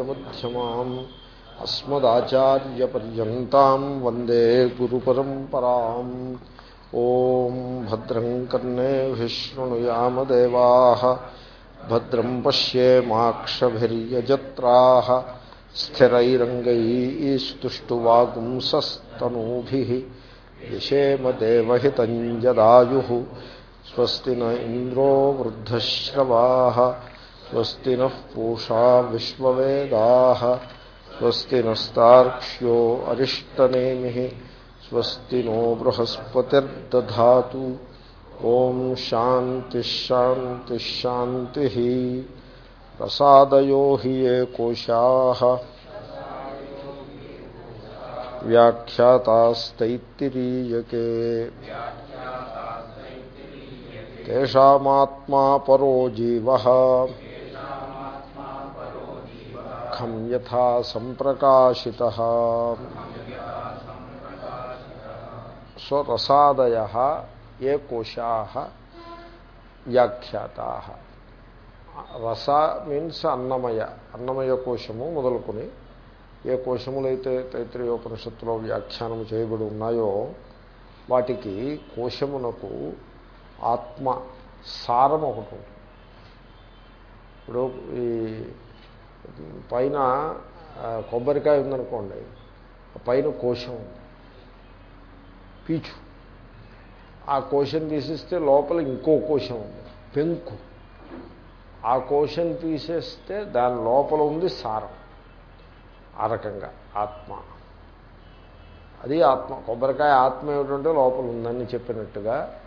मध्यमाम् अस्मदाचार्यपर्यन्ताम् वंदे गुरुपरम्पराम्। ॐ भद्रम् कर्णेभिः देवा भद्रम पश्येमाक्षभिर्यजत्राः स्थिरैरङ्गैस्तुष्टुवागुंसस्तनूभिः यशेमदेवहितम् देवितयु स्वस्ति न इंद्रो वृद्धश्रवा। స్వస్తి నూషా విశ్వవేదా స్వస్తి నస్తాక్ష్యో అరిష్టనేమి స్వస్తి నో బృహస్పతిర్దా ఓం శాంతిశాంతిశాంతి ప్రసాదయో హి ఏ కోశా వ్యాఖ్యాతస్తైత్తిరీయకే తేషామాత్మా పరో జీవ ఖం యథా సంప్రకాశిత. సో రసాదయ ఏ కోశా వ్యాఖ్యాతా. రస మీన్స్ అన్నమయ అన్నమయ కోశము మొదలుకొని ఏ కోశములైతే తైత్రీయోపనిషత్తులో వ్యాఖ్యానం చేయబడి ఉన్నాయో వాటికి కోశమునకు ఆత్మ సారం ఒకటి ఉంటుంది. ఇప్పుడు ఈ పైన కొబ్బరికాయ ఉందనుకోండి. పైన కోశం ఉంది. పీచు. ఆ కోశం తీసిస్తే లోపల ఇంకో కోశం ఉంది. పెంకు. ఆ కోశం తీసేస్తే దాని లోపల ఉంది సారం. ఆ రకంగా ఆత్మ. అది ఆత్మ. కొబ్బరికాయ ఆత్మ ఏమిటంటే లోపల ఉందని చెప్పినట్టుగా.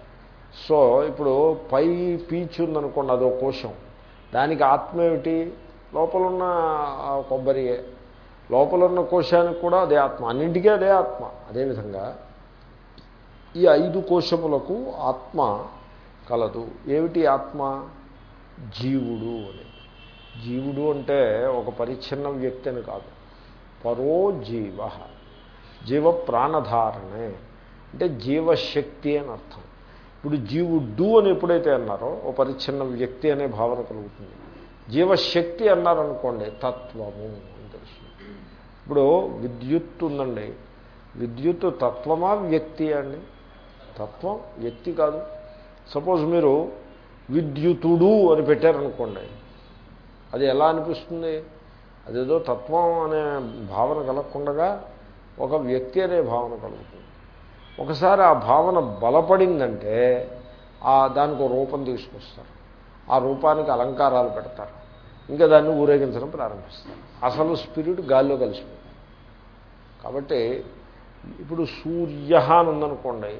సో ఇప్పుడు పై పీచు ఉందనుకోండి అదో కోశం. దానికి ఆత్మ ఏమిటి? లోపలున్న కొబ్బరియే లోపలున్న కోశానికి కూడా అదే ఆత్మ. అన్నింటికీ అదే ఆత్మ. అదేవిధంగా ఈ ఐదు కోశములకు ఆత్మ కలదు. ఏమిటి ఆత్మ? జీవుడు అని. జీవుడు అంటే ఒక పరిచ్ఛిన్న వ్యక్తి అని కాదు. పరో జీవ. జీవ ప్రాణధారణే. అంటే జీవశక్తి అని అర్థం. ఇప్పుడు జీవుడు అని ఎప్పుడైతే అన్నారో ఓ పరిచ్ఛిన్న వ్యక్తి అనే భావన కలుగుతుంది. జీవశక్తి అన్నారనుకోండి తత్వము అని తెలుసు ఇప్పుడు విద్యుత్ ఉందండి. విద్యుత్ తత్వమా వ్యక్తి అండి? తత్వం వ్యక్తి కాదు. సపోజ్ మీరు విద్యుతుడు అని పెట్టారనుకోండి అది ఎలా అనిపిస్తుంది? అదేదో తత్వం అనే భావన కలగకుండా ఒక వ్యక్తి అనే భావన కలుగుతుంది. ఒకసారి ఆ భావన బలపడిందంటే ఆ దానికి రూపం తీసుకొస్తారు. ఆ రూపానికి అలంకారాలు పెడతారు. ఇంకా దాన్ని ఊరేగించడం ప్రారంభిస్తాం అసలు స్పిరిట్ గాల్లో కలిసిపోయింది. కాబట్టి ఇప్పుడు సూర్య అని ఉందనుకోండి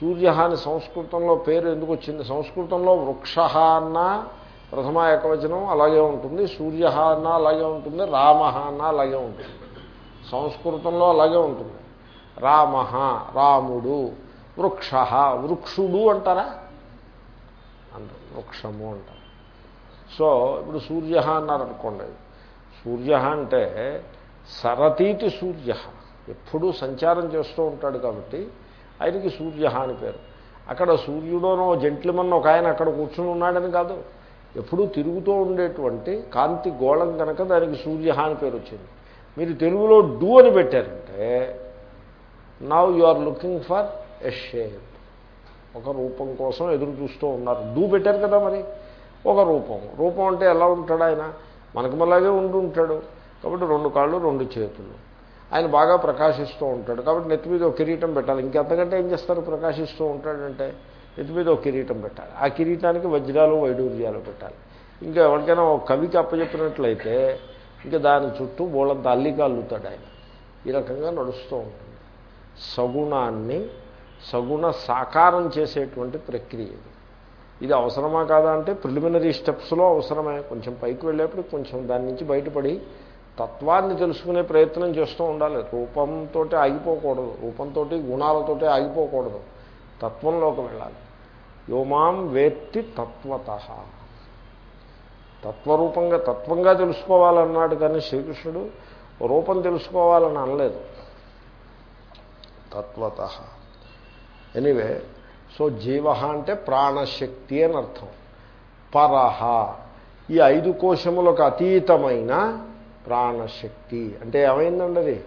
సూర్య అని సంస్కృతంలో పేరు ఎందుకు వచ్చింది? సంస్కృతంలో వృక్ష అన్న ప్రథమ ఏకవచనం అలాగే ఉంటుంది సూర్య అన్న అలాగే ఉంటుంది రామ అన్న అలాగే ఉంటుంది. సంస్కృతంలో అలాగే ఉంటుంది. రామ రాముడు వృక్ష వృక్షుడు అంటారా? అంటారు. వృక్షము అంటారు. సో ఇప్పుడు సూర్య అన్నారనుకోండి. సూర్య అంటే సరతీతి సూర్య ఎప్పుడూ సంచారం చేస్తూ ఉంటాడు కాబట్టి ఆయనకి సూర్య అని పేరు. అక్కడ సూర్యుడోనో జంట్లమన్న ఒక ఆయన అక్కడ కూర్చుని ఉన్నాడని కాదు. ఎప్పుడూ తిరుగుతూ ఉండేటువంటి కాంతి గోళం కనుక దానికి సూర్య అని పేరు వచ్చింది. మీరు తెలుగులో డూ అని పెట్టారంటే now you are looking for a shape ఒక రూపం కోసం ఎదురు చూస్తూ ఉన్నారు. డూ పెట్టారు కదా మరి? ఒక రూపం. రూపం అంటే ఎలా ఉంటాడు ఆయన? మనకు మళ్ళాగే ఉండి ఉంటాడు. కాబట్టి రెండు కాళ్ళు రెండు చేతులు. ఆయన బాగా ప్రకాశిస్తూ ఉంటాడు. కాబట్టి నెత్తి మీద ఒక కిరీటం పెట్టాలి. ఇంకెంతకంటే ఏం చేస్తారు? ప్రకాశిస్తూ ఉంటాడంటే నెత్తి మీద ఒక కిరీటం పెట్టాలి. ఆ కిరీటానికి వజ్రాలు వైడూర్యాలు పెట్టాలి. ఇంకా ఎవరికైనా ఒక కవికి అప్పచెప్పినట్లయితే ఇంకా దాని చుట్టూ బోళంత అల్లిక అల్లుతాడు ఆయన. ఈ రకంగా నడుస్తూ ఉంటుంది. సగుణాన్ని సగుణ సాకారం చేసేటువంటి ప్రక్రియ ఇది. ఇది అవసరమా కాదా అంటే ప్రిలిమినరీ స్టెప్స్లో అవసరమే. కొంచెం పైకి వెళ్ళేప్పుడు కొంచెం దాని నుంచి బయటపడి తత్వాన్ని తెలుసుకునే ప్రయత్నం చేస్తూ ఉండాలి. రూపంతో ఆగిపోకూడదు. రూపంతో గుణాలతో ఆగిపోకూడదు. తత్వంలోకి వెళ్ళాలి. యోమాం వేత్తి తత్వత. తత్వరూపంగా తత్వంగా తెలుసుకోవాలన్నాడు కానీ శ్రీకృష్ణుడు రూపం తెలుసుకోవాలని అనలేదు. తత్వత. ఎనీవే సో జీవ అంటే ప్రాణశక్తి అని అర్థం. పరహ ఈ ఐదు కోశములకు అతీతమైన ప్రాణశక్తి. అంటే ఏమైందండి అది?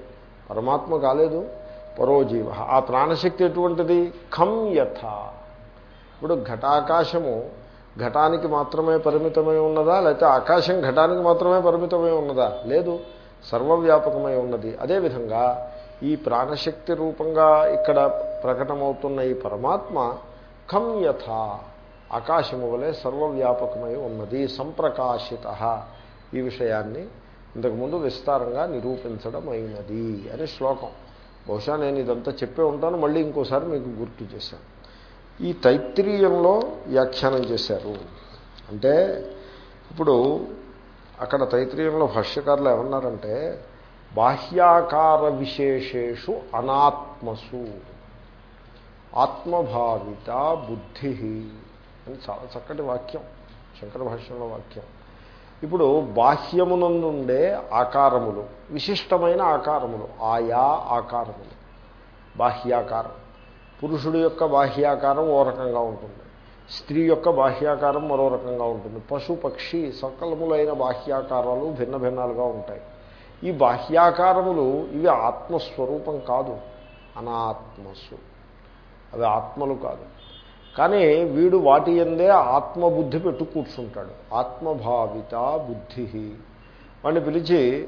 పరమాత్మ కాలేదు పరోజీవ. ఆ ప్రాణశక్తి ఎటువంటిది? ఖం యథ. ఇప్పుడు ఘటాకాశము ఘటానికి మాత్రమే పరిమితమై ఉన్నదా? లేకపోతే ఆకాశం ఘటానికి మాత్రమే పరిమితమై ఉన్నదా? లేదు సర్వవ్యాపకమై ఉన్నది. అదేవిధంగా ఈ ప్రాణశక్తి రూపంగా ఇక్కడ ప్రకటమవుతున్న ఈ పరమాత్మ కమ్యథ యథ ఆకాశము వలె సర్వవ్యాపకమై ఉన్నది సంప్రకాశిత. ఈ విషయాన్ని ఇంతకుముందు విస్తారంగా నిరూపించడం అయినది అనే శ్లోకం. బహుశా నేను ఇదంతా చెప్పే ఉంటాను మళ్ళీ ఇంకోసారి మీకు గుర్తు చేశాను. ఈ తైత్రీయంలో వ్యాఖ్యానం చేశారు. అంటే ఇప్పుడు అక్కడ తైత్రీయంలో భాష్యకారులు ఏమన్నారంటే బాహ్యాకార విశేషేషు అనాత్మసు. ఆత్మభావిత బుద్ధి అని చాలా చక్కటి వాక్యం శంకర భాష్యంలో వాక్యం. ఇప్పుడు బాహ్యమునందుండే ఆకారములు విశిష్టమైన ఆకారములు ఆయా ఆకారములు బాహ్యాకారం. పురుషుడి యొక్క బాహ్యాకారం ఓ రకంగా ఉంటుంది. స్త్రీ యొక్క బాహ్యాకారం మరో రకంగా ఉంటుంది. పశు పక్షి సకలములైన బాహ్యాకారాలు భిన్న భిన్నాలుగా ఉంటాయి. ఈ బాహ్యాకారములు ఇవి ఆత్మస్వరూపం కాదు. అనాత్మస్సు అవి ఆత్మలు కాదు. కానీ వీడు వాటి ఎందే ఆత్మబుద్ధి పెట్టు కూర్చుంటాడు. ఆత్మభావిత బుద్ధి. వాడిని పిలిచి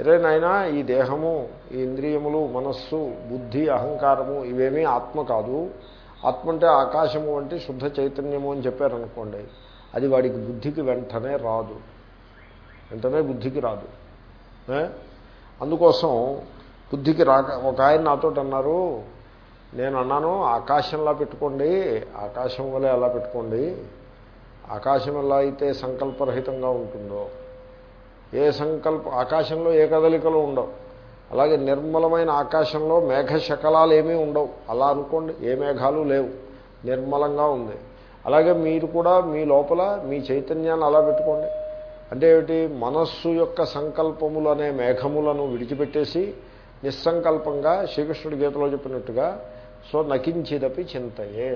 రే నాయనా ఈ దేహము ఈ ఇంద్రియములు మనస్సు బుద్ధి అహంకారము ఇవేమీ ఆత్మ కాదు. ఆత్మ అంటే ఆకాశము అంటే శుద్ధ చైతన్యము అని చెప్పారనుకోండి అది వాడికి బుద్ధికి వెంటనే రాదు. వెంటనే బుద్ధికి రాదు. అందుకోసం బుద్ధికి రాక ఒక ఆయన నాతో అన్నారు నేను అన్నాను ఆకాశంలా పెట్టుకోండి ఆకాశం వలె అలా పెట్టుకోండి ఆకాశం ఎలా అయితే సంకల్పరహితంగా ఉంటుందో ఏ సంకల్ప ఆకాశంలో ఏ కదలికలు ఉండవు అలాగే నిర్మలమైన ఆకాశంలో మేఘ శకలాలు ఏమీ ఉండవు అలా అనుకోండి ఏ మేఘాలు లేవు నిర్మలంగా ఉంది. అలాగే మీరు కూడా మీ లోపల మీ చైతన్యాన్ని అలా పెట్టుకోండి. అంటే ఏమిటి మనస్సు యొక్క సంకల్పములు అనే మేఘములను విడిచిపెట్టేసి నిస్సంకల్పంగా శ్రీకృష్ణుడి గీతలో చెప్పినట్టుగా సో నకించిదపి చింతయే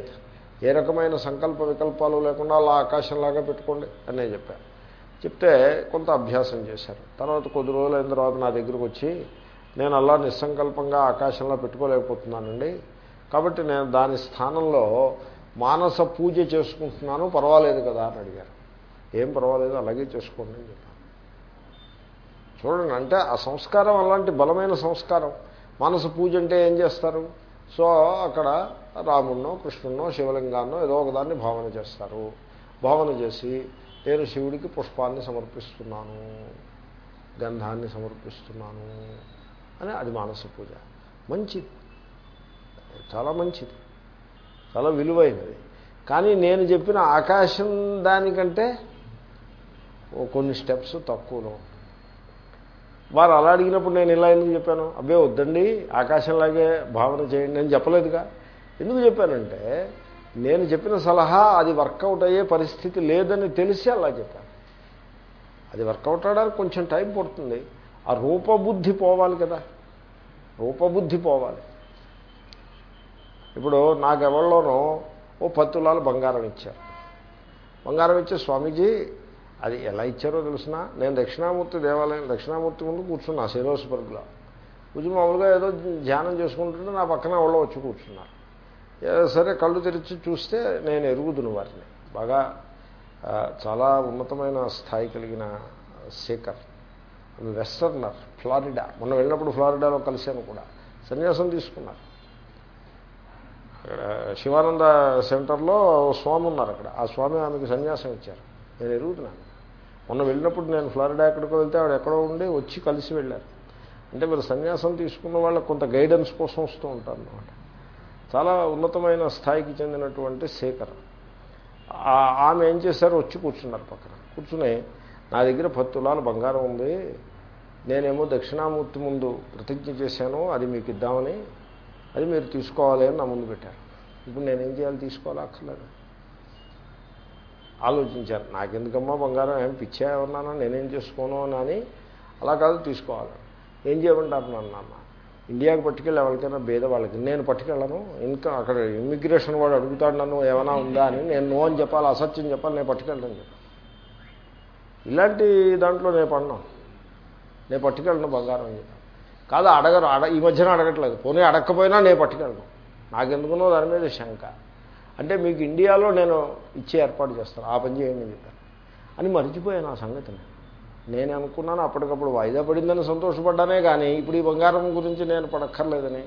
ఏ రకమైన సంకల్ప వికల్పాలు లేకుండా అలా ఆకాశంలాగా పెట్టుకోండి అనే చెప్పాను చెప్తే కొంత అభ్యాసం చేశారు. తర్వాత కొద్ది రోజులు అయిన తర్వాత నా దగ్గరకు వచ్చి నేను అలా నిస్సంకల్పంగా ఆకాశంలో పెట్టుకోలేకపోతున్నానండి. కాబట్టి నేను దాని స్థానంలో మానస పూజ చేసుకుంటున్నాను పర్వాలేదు కదా అని అడిగారు. ఏం పర్వాలేదు అలాగే చేసుకోండి అని చెప్పాను. చూడండి అంటే ఆ సంస్కారం అలాంటి బలమైన సంస్కారం. మనసు పూజ అంటే ఏం చేస్తారు? సో అక్కడ రాముణ్ణో కృష్ణున్నో శివలింగాన్నో ఏదో ఒకదాన్ని భావన చేస్తారు. భావన చేసి నేను శివుడికి పుష్పాన్ని సమర్పిస్తున్నాను గంధాన్ని సమర్పిస్తున్నాను అని అది మానస పూజ. మంచిది. చాలా మంచిది. చాలా విలువైనది. కానీ నేను చెప్పిన ఆకాశం దానికంటే కొన్ని స్టెప్స్ తక్కువలో వారు అలా అడిగినప్పుడు నేను ఇలా ఎందుకు చెప్పాను? అబ్బే వద్దండి ఆకాశంలాగే భావన చేయండి అని చెప్పలేదుగా. ఎందుకు చెప్పానంటే నేను చెప్పిన సలహా అది వర్కౌట్ అయ్యే పరిస్థితి లేదని తెలిసి అలా చెప్పాను. అది వర్కౌట్ అవడానికి కొంచెం టైం పడుతుంది. ఆ రూపబుద్ధి పోవాలి కదా. రూపబుద్ధి పోవాలి. ఇప్పుడు నాకెవరిలోనో ఓ పత్తులాలు బంగారం ఇచ్చారు. బంగారం ఇచ్చే స్వామీజీ అది ఎలా ఇచ్చారో తెలిసిన నేను దక్షిణామూర్తి దేవాలయం దక్షిణామూర్తి ముందు కూర్చున్నా శిరోస్బర్గ్లో కూర్చు మామూలుగా ఏదో ధ్యానం చేసుకుంటుంటే నా పక్కన వాళ్ళు వచ్చి కూర్చున్నారు. సరే కళ్ళు తెరిచి చూస్తే నేను ఎరుగుదును వారిని. బాగా చాలా ఉన్నతమైన స్థాయి కలిగిన శేఖర్. Westerner Florida. మొన్న వెళ్ళినప్పుడు ఫ్లారిడాలో కలిశాను కూడా. సన్యాసం తీసుకున్నారు. శివానంద సెంటర్లో స్వామి ఉన్నారు అక్కడ. ఆ స్వామి ఆమెకు సన్యాసం ఇచ్చారు. నేను ఎరుగుతున్నాను. మొన్న వెళ్ళినప్పుడు నేను ఫ్లారిడా ఎక్కడికో వెళ్తే ఆవిడ ఎక్కడో ఉండి వచ్చి కలిసి వెళ్ళారు. అంటే మీరు సన్యాసం తీసుకున్న వాళ్ళకి కొంత గైడెన్స్ కోసం వస్తూ ఉంటారు అనమాట చాలా ఉన్నతమైన స్థాయికి చెందినటువంటి శేఖర్. ఆమె ఏం చేశారు? వచ్చి కూర్చున్నారు పక్కన. కూర్చుని నా దగ్గర పత్తులాలు బంగారం ఉంది. నేనేమో దక్షిణామూర్తి ముందు ప్రతిజ్ఞ చేశాను. అది మీకు ఇద్దామని. అది మీరు తీసుకోవాలి అని నా ముందు పెట్టారు. ఇప్పుడు నేనేం చేయాలి? తీసుకోవాలా? అక్కర్లేదు? ఆలోచించారు. నాకెందుకమ్మా బంగారం? ఏం పిచ్చా ఏమన్నానా? నేనేం చేసుకోను అని అలా కాదు తీసుకోవాలి. ఏం చేయమంటారు నాన్న ఇండియాకి పట్టుకెళ్ళి ఎవరికైనా భేద వాళ్ళకి. నేను పట్టుకెళ్ళను. ఇంకా అక్కడ ఇమ్మిగ్రేషన్ వాడు అడుగుతాడు నన్ను ఏమైనా ఉందా అని. నేను నో అని చెప్పాలి అసత్యం చెప్పాలి నేను పట్టుకెళ్ళను చెప్పాను ఇలాంటి దాంట్లో నేను పడినా. నేను పట్టుకెళ్ళను బంగారం అని చెప్పాను కాదు అడగరు. అడ ఈ మధ్యన అడగట్లేదు. పోనీ అడగకపోయినా నేను పట్టుకెళ్ళను. నాకెందుకునో దాని మీద శంక. అంటే మీకు ఇండియాలో నేను ఇచ్చే ఏర్పాటు చేస్తాను. ఆ పని చేయండి చెప్పాను అని మర్చిపోయాను ఆ సంగతిని. నేను అనుకున్నాను అప్పటికప్పుడు వాయిదా పడిందని సంతోషపడ్డానే కానీ ఇప్పుడు ఈ బంగారం గురించి నేను పడక్కర్లేదని.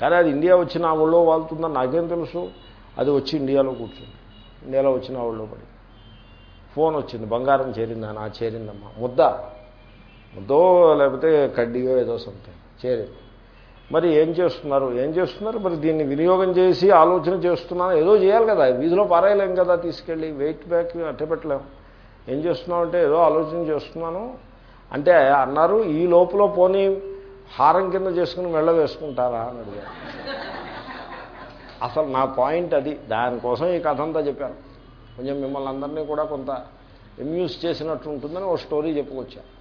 కానీ అది ఇండియా వచ్చి నా ఊళ్ళో వాళ్తుందని నాకేం తెలుసు? అది వచ్చి ఇండియాలో కూర్చుంది. ఇండియాలో వచ్చి నా ఊళ్ళో పడి. ఫోన్ వచ్చింది బంగారం చేరిందా? నా చేరిందమ్మా. ముద్ద. ముద్దో లేకపోతే కడ్డీయో ఏదో సంథింగ్ చేరింది. మరి ఏం చేస్తున్నారు? ఏం చేస్తున్నారు? మరి దీన్ని వినియోగం చేసి ఆలోచన చేస్తున్నాను. ఏదో చేయాలి కదా. వీధిలో పారేయలేం కదా తీసుకెళ్ళి. వెయిట్ బ్యాక్ అట్టే పెట్టలేము ఏం చేస్తున్నావు అంటే ఏదో ఆలోచన చేస్తున్నాను. అంటే అన్నారు ఈ లోపల పోనీ హారం కింద చేసుకుని మెళ్ళ వేసుకుంటారా అని అడిగారు. అసలు నా పాయింట్ అది. దానికోసం ఈ కథ అంతా చెప్పాను. కొంచెం మిమ్మల్ని అందరినీ కూడా కొంత ఎమ్యూజ్ చేసినట్టు ఉంటుందని ఒక స్టోరీ చెప్పుకొచ్చాను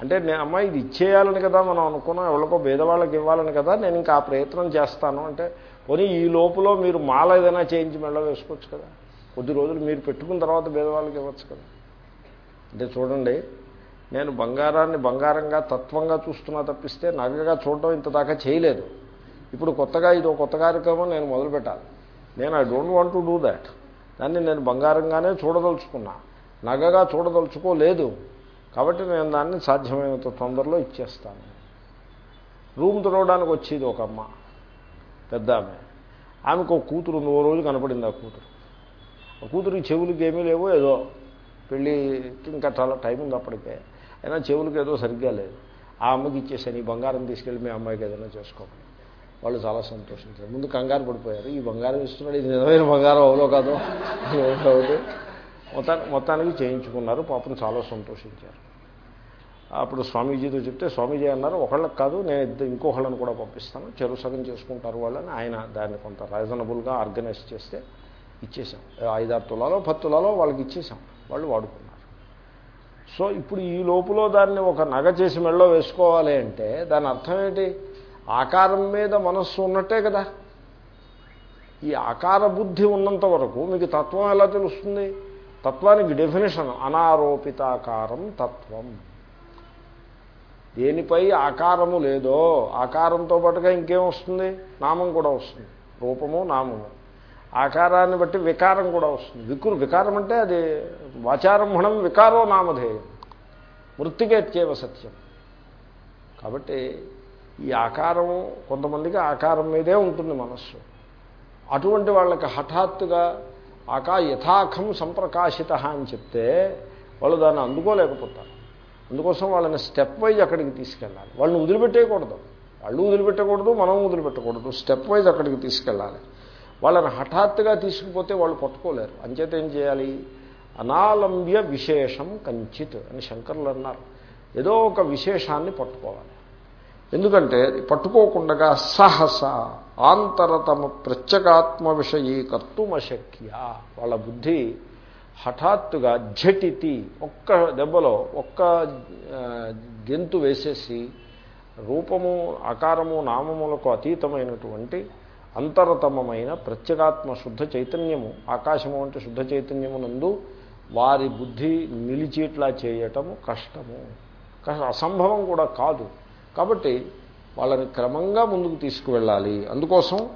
అంటే నేను అమ్మాయి ఇది ఇచ్చేయాలని కదా మనం అనుకున్నాం ఎవరికో భేదవాళ్ళకి ఇవ్వాలని కదా నేను ఇంకా ఆ ప్రయత్నం చేస్తాను. అంటే పోనీ ఈ లోపల మీరు మాల ఏదైనా చేయించి మెళ్ళ వేసుకోవచ్చు కదా. కొద్ది రోజులు మీరు పెట్టుకున్న తర్వాత భేదవాళ్ళకి ఇవ్వచ్చు కదా. అంటే చూడండి నేను బంగారాన్ని బంగారంగా తత్వంగా చూస్తున్నా తప్పిస్తే నగగా చూడడం ఇంత దాకా చేయలేదు. ఇప్పుడు కొత్తగా ఇది ఒక కొత్త కార్యక్రమం నేను మొదలు పెట్టాలి. నేను I don't want to do that దాన్ని నేను బంగారంగానే చూడదలుచుకున్నా. నగగా చూడదలుచుకోలేదు. కాబట్టి నేను దాన్ని సాధ్యమైనంత తొందరలో ఇచ్చేస్తాను. రూమ్ తుడవడానికి వచ్చేది ఒక అమ్మ పెద్ద ఆమె. ఆమెకు ఒక కూతురు ఉంది ఓ రోజు కనపడింది ఆ కూతురు. ఆ కూతురికి చెవులకి ఏమీ లేవో ఏదో పెళ్ళి ఇంకా చాలా టైం ఉంది అప్పటికే. అయినా చెవులకి ఏదో సరిగ్గా లేదు. ఆ అమ్మకి ఇచ్చేసాను ఈ బంగారం తీసుకెళ్ళి మీ అమ్మాయికి ఏదైనా చేసుకోమని. వాళ్ళు చాలా సంతోషించారు. ముందు కంగారు పడిపోయారు. ఈ బంగారం ఇస్తున్నాడు ఇది నిజమైన బంగారం అవులో కాదో? అవుతుంది మొత్తానికి మొత్తానికి చేయించుకున్నారు. పాపం చాలా సంతోషించారు. అప్పుడు స్వామీజీతో చెప్తే స్వామీజీ అన్నారు ఒకళ్ళకి కాదు నేను ఇద్దరు ఇంకొకళ్ళని కూడా పంపిస్తాను. చెరువు సగం చేసుకుంటారు వాళ్ళని ఆయన దాన్ని కొంత రీజనబుల్గా ఆర్గనైజ్ చేస్తే ఇచ్చేసాం ఐదారు తులాలో పది తులాలో వాళ్ళకి ఇచ్చేసాం వాళ్ళు వాడుకున్నారు. సో ఇప్పుడు ఈ లోపులో దాన్ని ఒక నగ చేసి మెళ్ళో వేసుకోవాలి అంటే దాని అర్థం ఏంటి? ఆకారం మీద మనస్సు ఉన్నట్టే కదా. ఈ ఆకార బుద్ధి ఉన్నంత వరకు మీకు తత్వం ఎలా తెలుస్తుంది? తత్వానికి డెఫినేషన్ అనారోపితాకారం తత్వం. దేనిపై ఆకారము లేదో ఆకారంతో పాటుగా ఇంకేం వస్తుంది? నామం కూడా వస్తుంది. రూపము నామము. ఆకారాన్ని బట్టి వికారం కూడా వస్తుంది. వికురు వికారం అంటే అది వాచారంభణం వికారో నామధేయం. మృతికేత్యేవ సత్యం. కాబట్టి ఈ ఆకారము కొంతమందికి ఆకారం మీదే ఉంటుంది మనస్సు. అటువంటి వాళ్ళకి హఠాత్తుగా ఆకా యథాఖం సంప్రకాశిత అని చెప్తే వాళ్ళు దాన్ని అందుకోలేకపోతారు. అందుకోసం వాళ్ళని స్టెప్ వైజ్ అక్కడికి తీసుకెళ్ళాలి. వాళ్ళని వదిలిపెట్టేయకూడదు. వాళ్ళు వదిలిపెట్టకూడదు మనం వదిలిపెట్టకూడదు. స్టెప్ వైజ్ అక్కడికి తీసుకెళ్ళాలి. వాళ్ళని హఠాత్తుగా తీసుకుపోతే వాళ్ళు పట్టుకోలేరు అంచేత ఏం చేయాలి? అనాలంబ్య విశేషం కంచిత్ అని శంకర్లు అన్నారు. ఏదో ఒక విశేషాన్ని పట్టుకోవాలి. ఎందుకంటే పట్టుకోకుండా సహస ఆంతరతమ ప్రత్యేగాత్మ విషయీకర్తుమశక్య వాళ్ళ బుద్ధి హఠాత్తుగా ఝటితి ఒక్క దెబ్బలో ఒక్క గెంతు వేసేసి రూపము ఆకారము నామములకు అతీతమైనటువంటి అంతరతమమైన ప్రత్యేగాత్మ శుద్ధ చైతన్యము ఆకాశము అంటే శుద్ధ చైతన్యము నందు వారి బుద్ధి నిలిచేట్లా చేయటము కష్టము. అసంభవం కూడా కాదు. కాబట్టి వాళ్ళని క్రమంగా ముందుకు తీసుకువెళ్ళాలి. అందుకోసం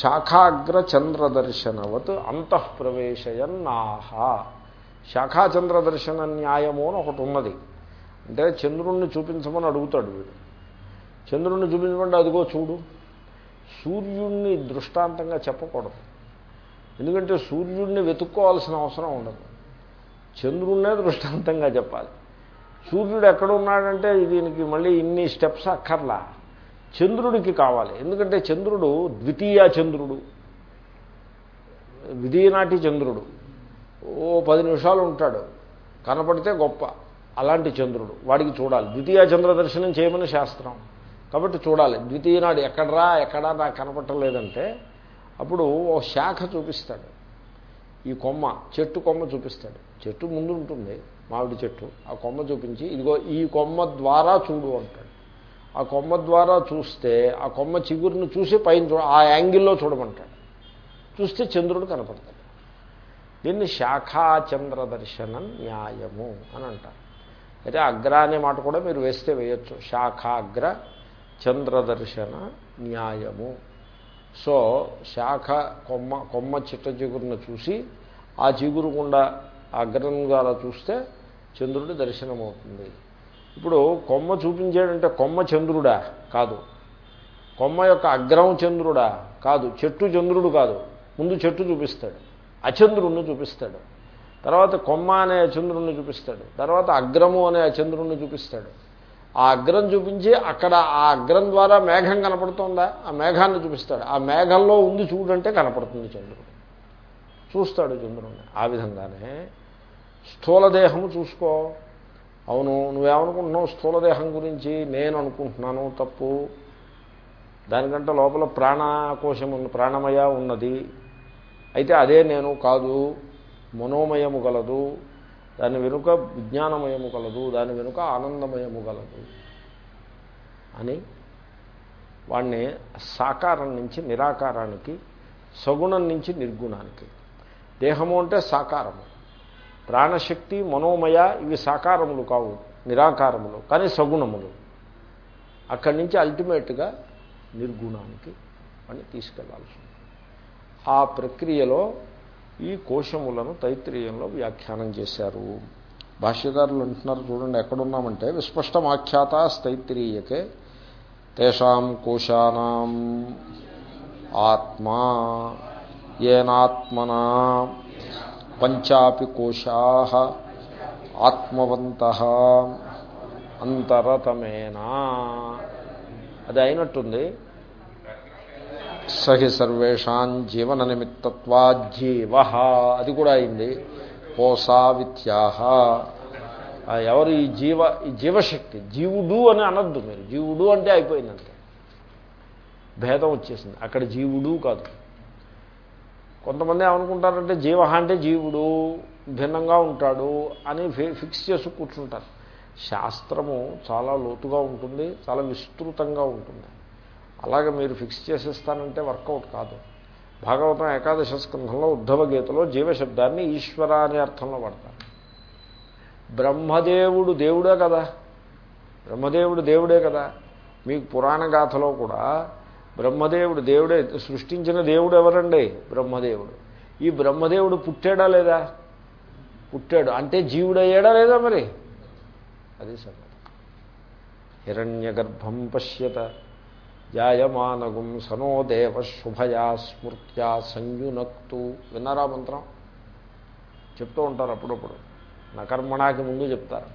శాఖాగ్ర చంద్రదర్శనవత్ అంతఃప్రవేశయన్నాహ. శాఖాచంద్రదర్శన న్యాయము అని ఒకటి ఉన్నది. అంటే చంద్రుణ్ణి చూపించమని అడుగుతాడు వీడు. చంద్రుణ్ణి చూపించమంటే అదిగో చూడు. సూర్యుణ్ణి దృష్టాంతంగా చెప్పకూడదు. ఎందుకంటే సూర్యుడిని వెతుక్కోవాల్సిన అవసరం ఉండదు. చంద్రుణ్ణే దృష్టాంతంగా చెప్పాలి. సూర్యుడు ఎక్కడున్నాడంటే దీనికి మళ్ళీ ఇన్ని స్టెప్స్ అక్కర్లా. చంద్రుడికి కావాలి. ఎందుకంటే చంద్రుడు ద్వితీయ చంద్రుడు. విధీనాటి చంద్రుడు. ఓ పది నిమిషాలు ఉంటాడు. కనపడితే గొప్ప. అలాంటి చంద్రుడు. వాడికి చూడాలి. ద్వితీయ చంద్ర దర్శనం చేయమని శాస్త్రం. కాబట్టి చూడాలి. ద్వితీయ నాడు ఎక్కడరా ఎక్కడా నాకు కనపట్టలేదంటే అప్పుడు ఓ శాఖ చూపిస్తాడు. ఈ కొమ్మ చెట్టు కొమ్మ చూపిస్తాడు. చెట్టు ముందు ఉంటుంది. మామిడి చెట్టు. ఆ కొమ్మ చూపించి ఇదిగో ఈ కొమ్మ ద్వారా చూడు అంటాడు. ఆ కొమ్మ ద్వారా చూస్తే ఆ కొమ్మ చిగురును చూసి పైన చూ ఆ యాంగిల్లో చూడమంటాడు. చూస్తే చంద్రుడు కనపడతాడు. దీన్ని శాఖాచంద్ర దర్శనం న్యాయము అని అంటారు. అయితే అగ్ర అనే మాట కూడా మీరు వేస్తే వేయచ్చు. శాఖాగ్ర చంద్రదర్శన న్యాయము. సో శాఖ కొమ్మ కొమ్మ చిట్ట చిగురును చూసి ఆ చిగురు గుండా అగ్రం ద్వారా చూస్తే చంద్రుడి దర్శనం అవుతుంది ఇప్పుడు కొమ్మ చూపించాడంటే కొమ్మ చంద్రుడా? కాదు. కొమ్మ యొక్క అగ్రం చంద్రుడా? కాదు. చెట్టు చంద్రుడు కాదు. ముందు చెట్టు చూపిస్తాడు. అచంద్రుణ్ణి చూపిస్తాడు. తర్వాత కొమ్మ అనే చంద్రుణ్ణి చూపిస్తాడు. తర్వాత అగ్రము అనే చంద్రుణ్ణి చూపిస్తాడు. ఆ అగ్రం చూపించి అక్కడ ఆ అగ్రం ద్వారా మేఘం కనపడుతుందా? ఆ మేఘాన్ని చూపిస్తాడు. ఆ మేఘంలో ఉంది చూడంటే కనపడుతుంది చంద్రుడు. చూస్తాడు చంద్రుడిని ఆ విధంగానే స్థూలదేహము చూసుకో. అవును నువ్వేమనుకుంటున్నావు? స్థూలదేహం గురించి నేను అనుకుంటున్నాను తప్పు. దానికంటే లోపల ప్రాణకోశం ఉన్న ప్రాణమయ ఉన్నది. అయితే అదే నేను కాదు. మనోమయము గలదు. దాని వెనుక విజ్ఞానమయము కలదు దాని వెనుక ఆనందమయము గలదు. అని వాణ్ణి సాకారం నుంచి నిరాకారానికి సగుణం నుంచి నిర్గుణానికి. దేహము అంటే సాకారము. ప్రాణశక్తి మనోమయ ఇవి సాకారములు కావు నిరాకారములు కానీ సగుణములు. అక్కడి నుంచి అల్టిమేట్గా నిర్గుణానికి అని తీసుకెళ్ళాల్సి ఆ ప్రక్రియలో ఈ కోశములను తైత్రీయంలో వ్యాఖ్యానం చేశారు. భాష్యకారులు అంటున్నారు చూడండి ఎక్కడున్నామంటే విస్పష్టమాఖ్యాత స్థైత్రీయకే తేషాం కోశానాం ఆత్మా ఏనాత్మనా పంచాపి కోశా ఆత్మవంత అంతరతమేనా. అది అయినట్టుంది. సహి సర్వేషాం జీవన నిమిత్తత్వా జీవ. అది కూడా అయింది. కోసావిత్యాహ ఎవరు ఈ జీవ ఈ జీవశక్తి జీవుడు అని అనద్దు మీరు. జీవుడు అంటే అయిపోయిందంటే భేదం వచ్చేసింది. అక్కడ జీవుడు కాదు. కొంతమంది ఏమనుకుంటారంటే జీవ అంటే జీవుడు భిన్నంగా ఉంటాడు అని ఫిక్స్ చేసి కూర్చుంటారు. శాస్త్రము చాలా లోతుగా ఉంటుంది చాలా విస్తృతంగా ఉంటుంది. అలాగే మీరు ఫిక్స్ చేసేస్తానంటే వర్కౌట్ కాదు. భాగవతం ఏకాదశ స్కంధంలో ఉద్ధవ గీతలో జీవశబ్దాన్ని ఈశ్వర అనే అర్థంలో పడతారు బ్రహ్మదేవుడు దేవుడే కదా. బ్రహ్మదేవుడు దేవుడే కదా. మీకు పురాణ గాథలో కూడా బ్రహ్మదేవుడు దేవుడే సృష్టించిన దేవుడు ఎవరండి? బ్రహ్మదేవుడు. ఈ బ్రహ్మదేవుడు పుట్టాడా లేదా? పుట్టాడు. అంటే జీవుడయ్యాడా లేదా మరి? అది సంగతి. హిరణ్య గర్భం పశ్యత. జాయమానగుం సనో దేవ శుభయా స్మృత్యా సంయునక్తు. విన్నారా మంత్రం? చెప్తూ ఉంటారు అప్పుడప్పుడు. నకర్మణాకి ముందు చెప్తారు.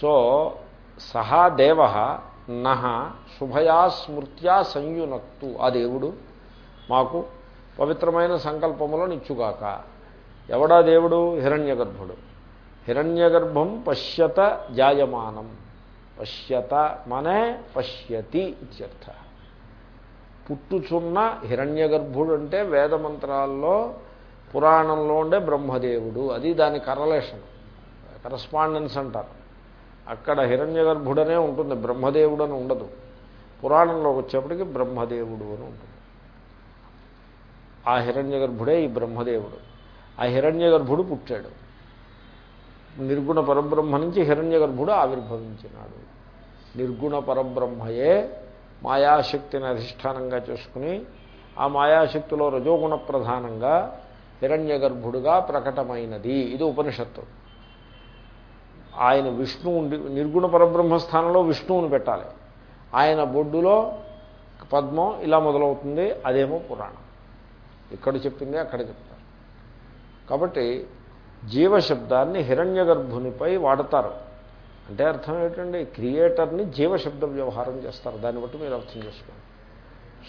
సో సహా దేవ నహ శుభయా స్మృత్యా సంయునక్తు. ఆ దేవుడు మాకు పవిత్రమైన సంకల్పములో నిచ్చుగాక ఎవడా దేవుడు? హిరణ్యగర్భుడు. హిరణ్యగర్భం పశ్యత జాయమానం. పశ్యత మనే పశ్యతి ఇత్యర్థ. పుట్టుచున్న హిరణ్యగర్భుడు అంటే వేదమంత్రాల్లో పురాణంలో ఉండే బ్రహ్మదేవుడు. అది దాని కరలేషన్ కరస్పాండెన్స్ అంటారు. అక్కడ హిరణ్యగర్భుడనే ఉంటుంది బ్రహ్మదేవుడు అని ఉండదు. పురాణంలోకి వచ్చేప్పటికి బ్రహ్మదేవుడు అని ఉంటుంది. ఆ హిరణ్యగర్భుడే ఈ బ్రహ్మదేవుడు. ఆ హిరణ్యగర్భుడు పుట్టాడు. నిర్గుణ పరబ్రహ్మ నుంచి హిరణ్యగర్భుడు ఆవిర్భవించినాడు. నిర్గుణ పరబ్రహ్మయే మాయాశక్తిని అధిష్టానంగా చేసుకుని ఆ మాయాశక్తిలో రజోగుణ ప్రధానంగా హిరణ్యగర్భుడుగా ప్రకటమైనది. ఇది ఉపనిషత్తు. ఆయన విష్ణువు నిర్గుణ పరబ్రహ్మ స్థానంలో విష్ణువుని పెట్టాలి. ఆయన బొడ్డులో పద్మం ఇలా మొదలవుతుంది అదేమో పురాణం. ఇక్కడ చెప్పింది అక్కడ చెప్తారు. కాబట్టి జీవశబ్దాన్ని హిరణ్య గర్భునిపై వాడతారు. అంటే అర్థం ఏంటండి క్రియేటర్ని జీవశబ్ద వ్యవహారం చేస్తారు. దాన్ని బట్టి మీరు అర్థం చేసుకోండి.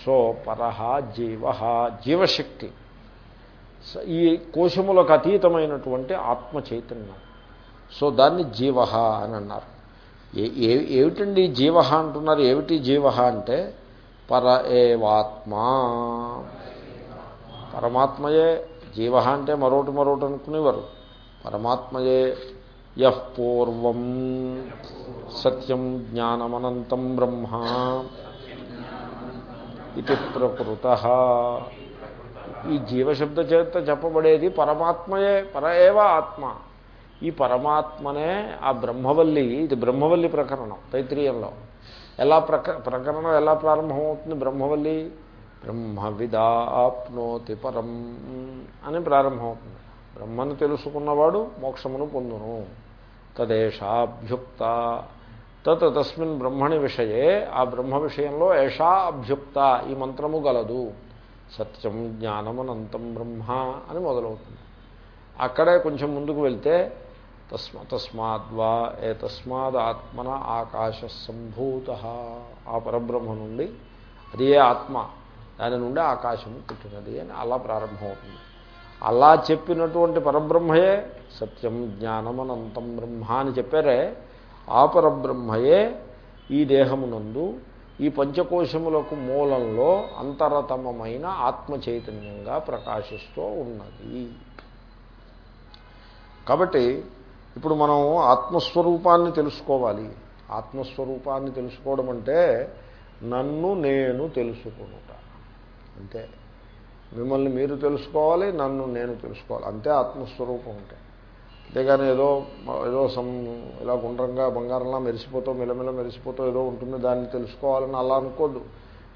సో పరహ జీవ జీవశక్తి. ఈ కోశములకు అతీతమైనటువంటి ఆత్మ చైతన్యం సో దాన్ని జీవ అని అన్నారు. ఏ ఏమిటండి జీవ అంటున్నారు? ఏమిటి జీవ అంటే పర ఏవాత్మా. పరమాత్మయే జీవ అంటే మరోటి మరోటి అనుకునేవారు. పరమాత్మయే యః పూర్వం సత్యం జ్ఞానమనంతం బ్రహ్మ ఇది ప్రకృత. ఈ జీవశబ్ద చేత చెప్పబడేది పరమాత్మయే పర ఏవ ఆత్మ. ఈ పరమాత్మనే ఆ బ్రహ్మవల్లి ఇది బ్రహ్మవల్లి ప్రకరణం తైత్రీయంలో. ఎలా ప్రక ప్రకరణం ఎలా ప్రారంభమవుతుంది? బ్రహ్మవల్లి బ్రహ్మవిదాప్నోతి పరం అని ప్రారంభమవుతుంది. బ్రహ్మను తెలుసుకున్నవాడు మోక్షమును పొందును. తదేషాభ్యుక్త. తత్ తస్మిన్ బ్రహ్మణి విషయే ఆ బ్రహ్మ విషయంలో ఏషా అభ్యుక్త ఈ మంత్రము గలదు. సత్యం జ్ఞానమనంతం బ్రహ్మ అని మొదలవుతుంది. అక్కడే కొంచెం ముందుకు వెళ్తే తస్మ తస్మాద్వా ఏ తస్మాద్ ఆత్మన ఆకాశ సంభూత ఆ పరబ్రహ్మ నుండి అదే ఆత్మ దాని నుండి ఆకాశము పుట్టినది అని అలా ప్రారంభమవుతుంది. అలా చెప్పినటువంటి పరబ్రహ్మయే సత్యం జ్ఞానమనంతం బ్రహ్మ అని చెప్పారే ఆ పరబ్రహ్మయే ఈ దేహమునందు ఈ పంచకోశములకు మూలంలో అంతరతమమైన ఆత్మ చైతన్యంగా ప్రకాశిస్తూ ఉన్నది. కాబట్టి ఇప్పుడు మనం ఆత్మస్వరూపాన్ని తెలుసుకోవాలి. ఆత్మస్వరూపాన్ని తెలుసుకోవడం అంటే నన్ను నేను తెలుసుకునుట. అంతే. మిమ్మల్ని మీరు తెలుసుకోవాలి నన్ను నేను తెలుసుకోవాలి. అంతే ఆత్మస్వరూపం అంటే. అంతేగాని ఏదో ఏదో సం ఇలా గుండ్రంగా బంగారంలా మెరిసిపోతావు మిలమిల మెరిసిపోతూ ఏదో ఉంటుంది దాన్ని తెలుసుకోవాలని అలా అనుకోద్దు.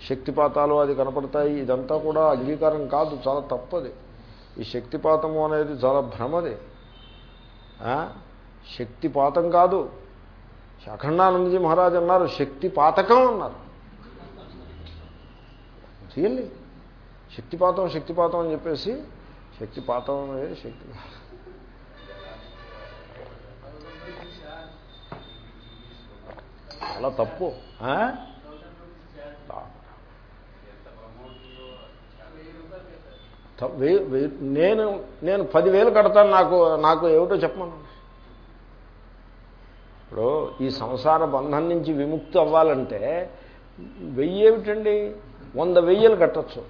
శక్తిపాతాలు అది కనపడతాయి. ఇదంతా కూడా అంగీకారం కాదు. చాలా తప్పది. ఈ శక్తిపాతము అనేది చాలా భ్రమది. శక్తిపాతం కాదు. అఖండానందజీ మహారాజ్ అన్నారు శక్తిపాతకం అన్నారు. రియల్లీ శక్తిపాతం శక్తిపాతం అని చెప్పేసి శక్తిపాతం అనేది శక్తి చాలా తప్పు. నేను నేను పదివేలు కడతాను నాకు నాకు ఏమిటో చెప్పమను. ఇప్పుడు ఈ సంసార బంధం నుంచి విముక్తి అవ్వాలంటే వెయ్యి ఏమిటండి వంద వెయ్యలు కట్టచ్చు.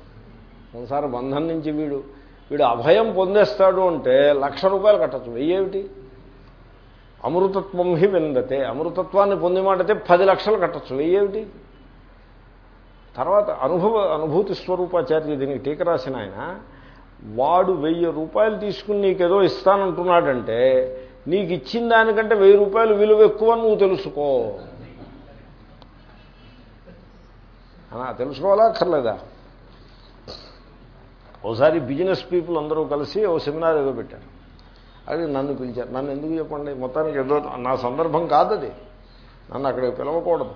సంసార బంధం నుంచి వీడు వీడు అభయం పొందేస్తాడు అంటే లక్ష రూపాయలు కట్టచ్చు. వెయ్యేమిటి? అమృతత్వం హి విందతే. అమృతత్వాన్ని పొందిమాటతే పది లక్షలు కట్టచ్చు. వెయ్యేమిటి? తర్వాత అనుభవ అనుభూతి స్వరూపాచార్య దీనికి టీక రాసిన ఆయన వాడు వెయ్యి రూపాయలు తీసుకుని నీకేదో ఇస్తానంటున్నాడంటే నీకు ఇచ్చిన దానికంటే వెయ్యి రూపాయలు విలువ ఎక్కువ నువ్వు తెలుసుకో. అనా తెలుసుకోవాలా అక్కర్లేదా? ఓసారి బిజినెస్ పీపుల్ అందరూ కలిసి ఓ సెమినార్ ఏదో పెట్టారు. అది నన్ను పిలిచారు. నన్ను ఎందుకు చెప్పండి? మొత్తానికి ఏదో నా సందర్భం కాదు అది. నన్ను అక్కడికి పిలవకూడదు.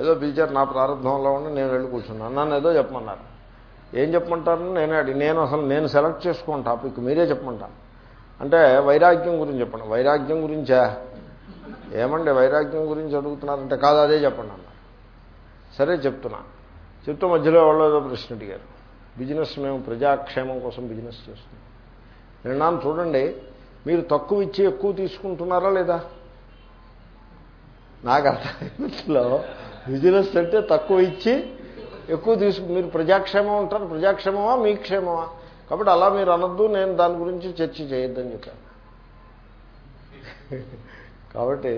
ఏదో పిలిచారు నా ప్రారంభంలో ఉండి నేను వెళ్ళి కూర్చున్నాను. నన్ను ఏదో చెప్పమన్నారు. ఏం చెప్పమంటారని నేను అడిగి నేను అసలు నేను సెలెక్ట్ చేసుకోను టాపిక్ మీరే చెప్పమంటాను అంటే వైరాగ్యం గురించి చెప్పండి. వైరాగ్యం గురించా? ఏమండి వైరాగ్యం గురించి అడుగుతున్నారంటే కాదు అదే చెప్పండి అన్న. సరే చెప్తున్నా. చెప్తూ మధ్యలో వాళ్ళు ఏదో ప్రశ్న అడిగారు. బిజినెస్ మేము ప్రజాక్షేమం కోసం బిజినెస్ చేస్తున్నాం. నిన్నాను చూడండి మీరు తక్కువ ఇచ్చి ఎక్కువ తీసుకుంటున్నారా లేదా? నాకు అర్థంలో బిజినెస్ అంటే తక్కువ ఇచ్చి ఎక్కువ తీసుకు మీరు ప్రజాక్షేమం ఉంటారు ప్రజాక్షేమమా మీ క్షేమమా? కాబట్టి అలా మీరు అనొద్దు నేను దాని గురించి చర్చ చేయొద్దని చెప్పాను. కాబట్టి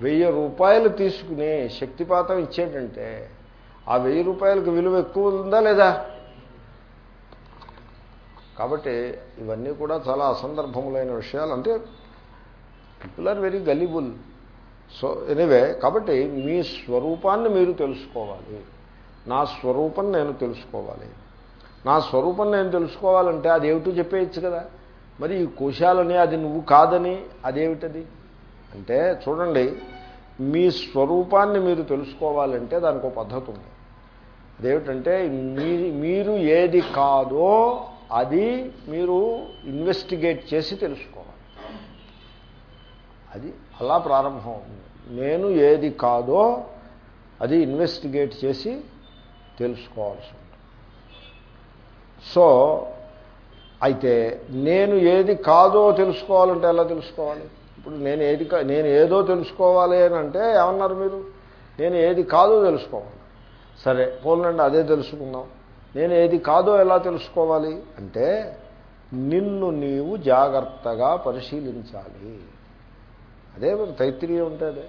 వెయ్యి రూపాయలు తీసుకుని శక్తిపాతం ఇచ్చేటంటే ఆ వెయ్యి రూపాయలకు విలువ ఎక్కువ ఉందా లేదా? కాబట్టి ఇవన్నీ కూడా చాలా అసందర్భములైన విషయాలు. అంటే people are very gullible so anyway కాబట్టి మీ స్వరూపాన్ని మీరు తెలుసుకోవాలి. నా స్వరూపం నేను తెలుసుకోవాలి. నా స్వరూపం నేను తెలుసుకోవాలంటే అదేమిటో చెప్పేయచ్చు కదా. మరి ఈ కోశాలని అది నువ్వు కాదని అదేమిటది? అంటే చూడండి మీ స్వరూపాన్ని మీరు తెలుసుకోవాలంటే దానికి ఒక పద్ధతి ఉంది. అదేమిటంటే మీరు ఏది కాదో అది మీరు ఇన్వెస్టిగేట్ చేసి తెలుసుకోవాలి. అది అలా ప్రారంభం అవుతుంది. నేను ఏది కాదో అది ఇన్వెస్టిగేట్ చేసి తెలుసుకోవాల్సి ఉంటుంది. సో అయితే నేను ఏది కాదో తెలుసుకోవాలంటే ఎలా తెలుసుకోవాలి? ఇప్పుడు నేను ఏది నేను ఏదో తెలుసుకోవాలి అని అంటే ఏమన్నారు మీరు? నేను ఏది కాదో తెలుసుకోవాలి. సరే పోలండి అదే తెలుసుకుందాం. నేను ఏది కాదో ఎలా తెలుసుకోవాలి? అంటే నిన్ను నీవు జాగ్రత్తగా పరిశీలించాలి. అదే మరి తైత్రీయం ఉంటే అదే.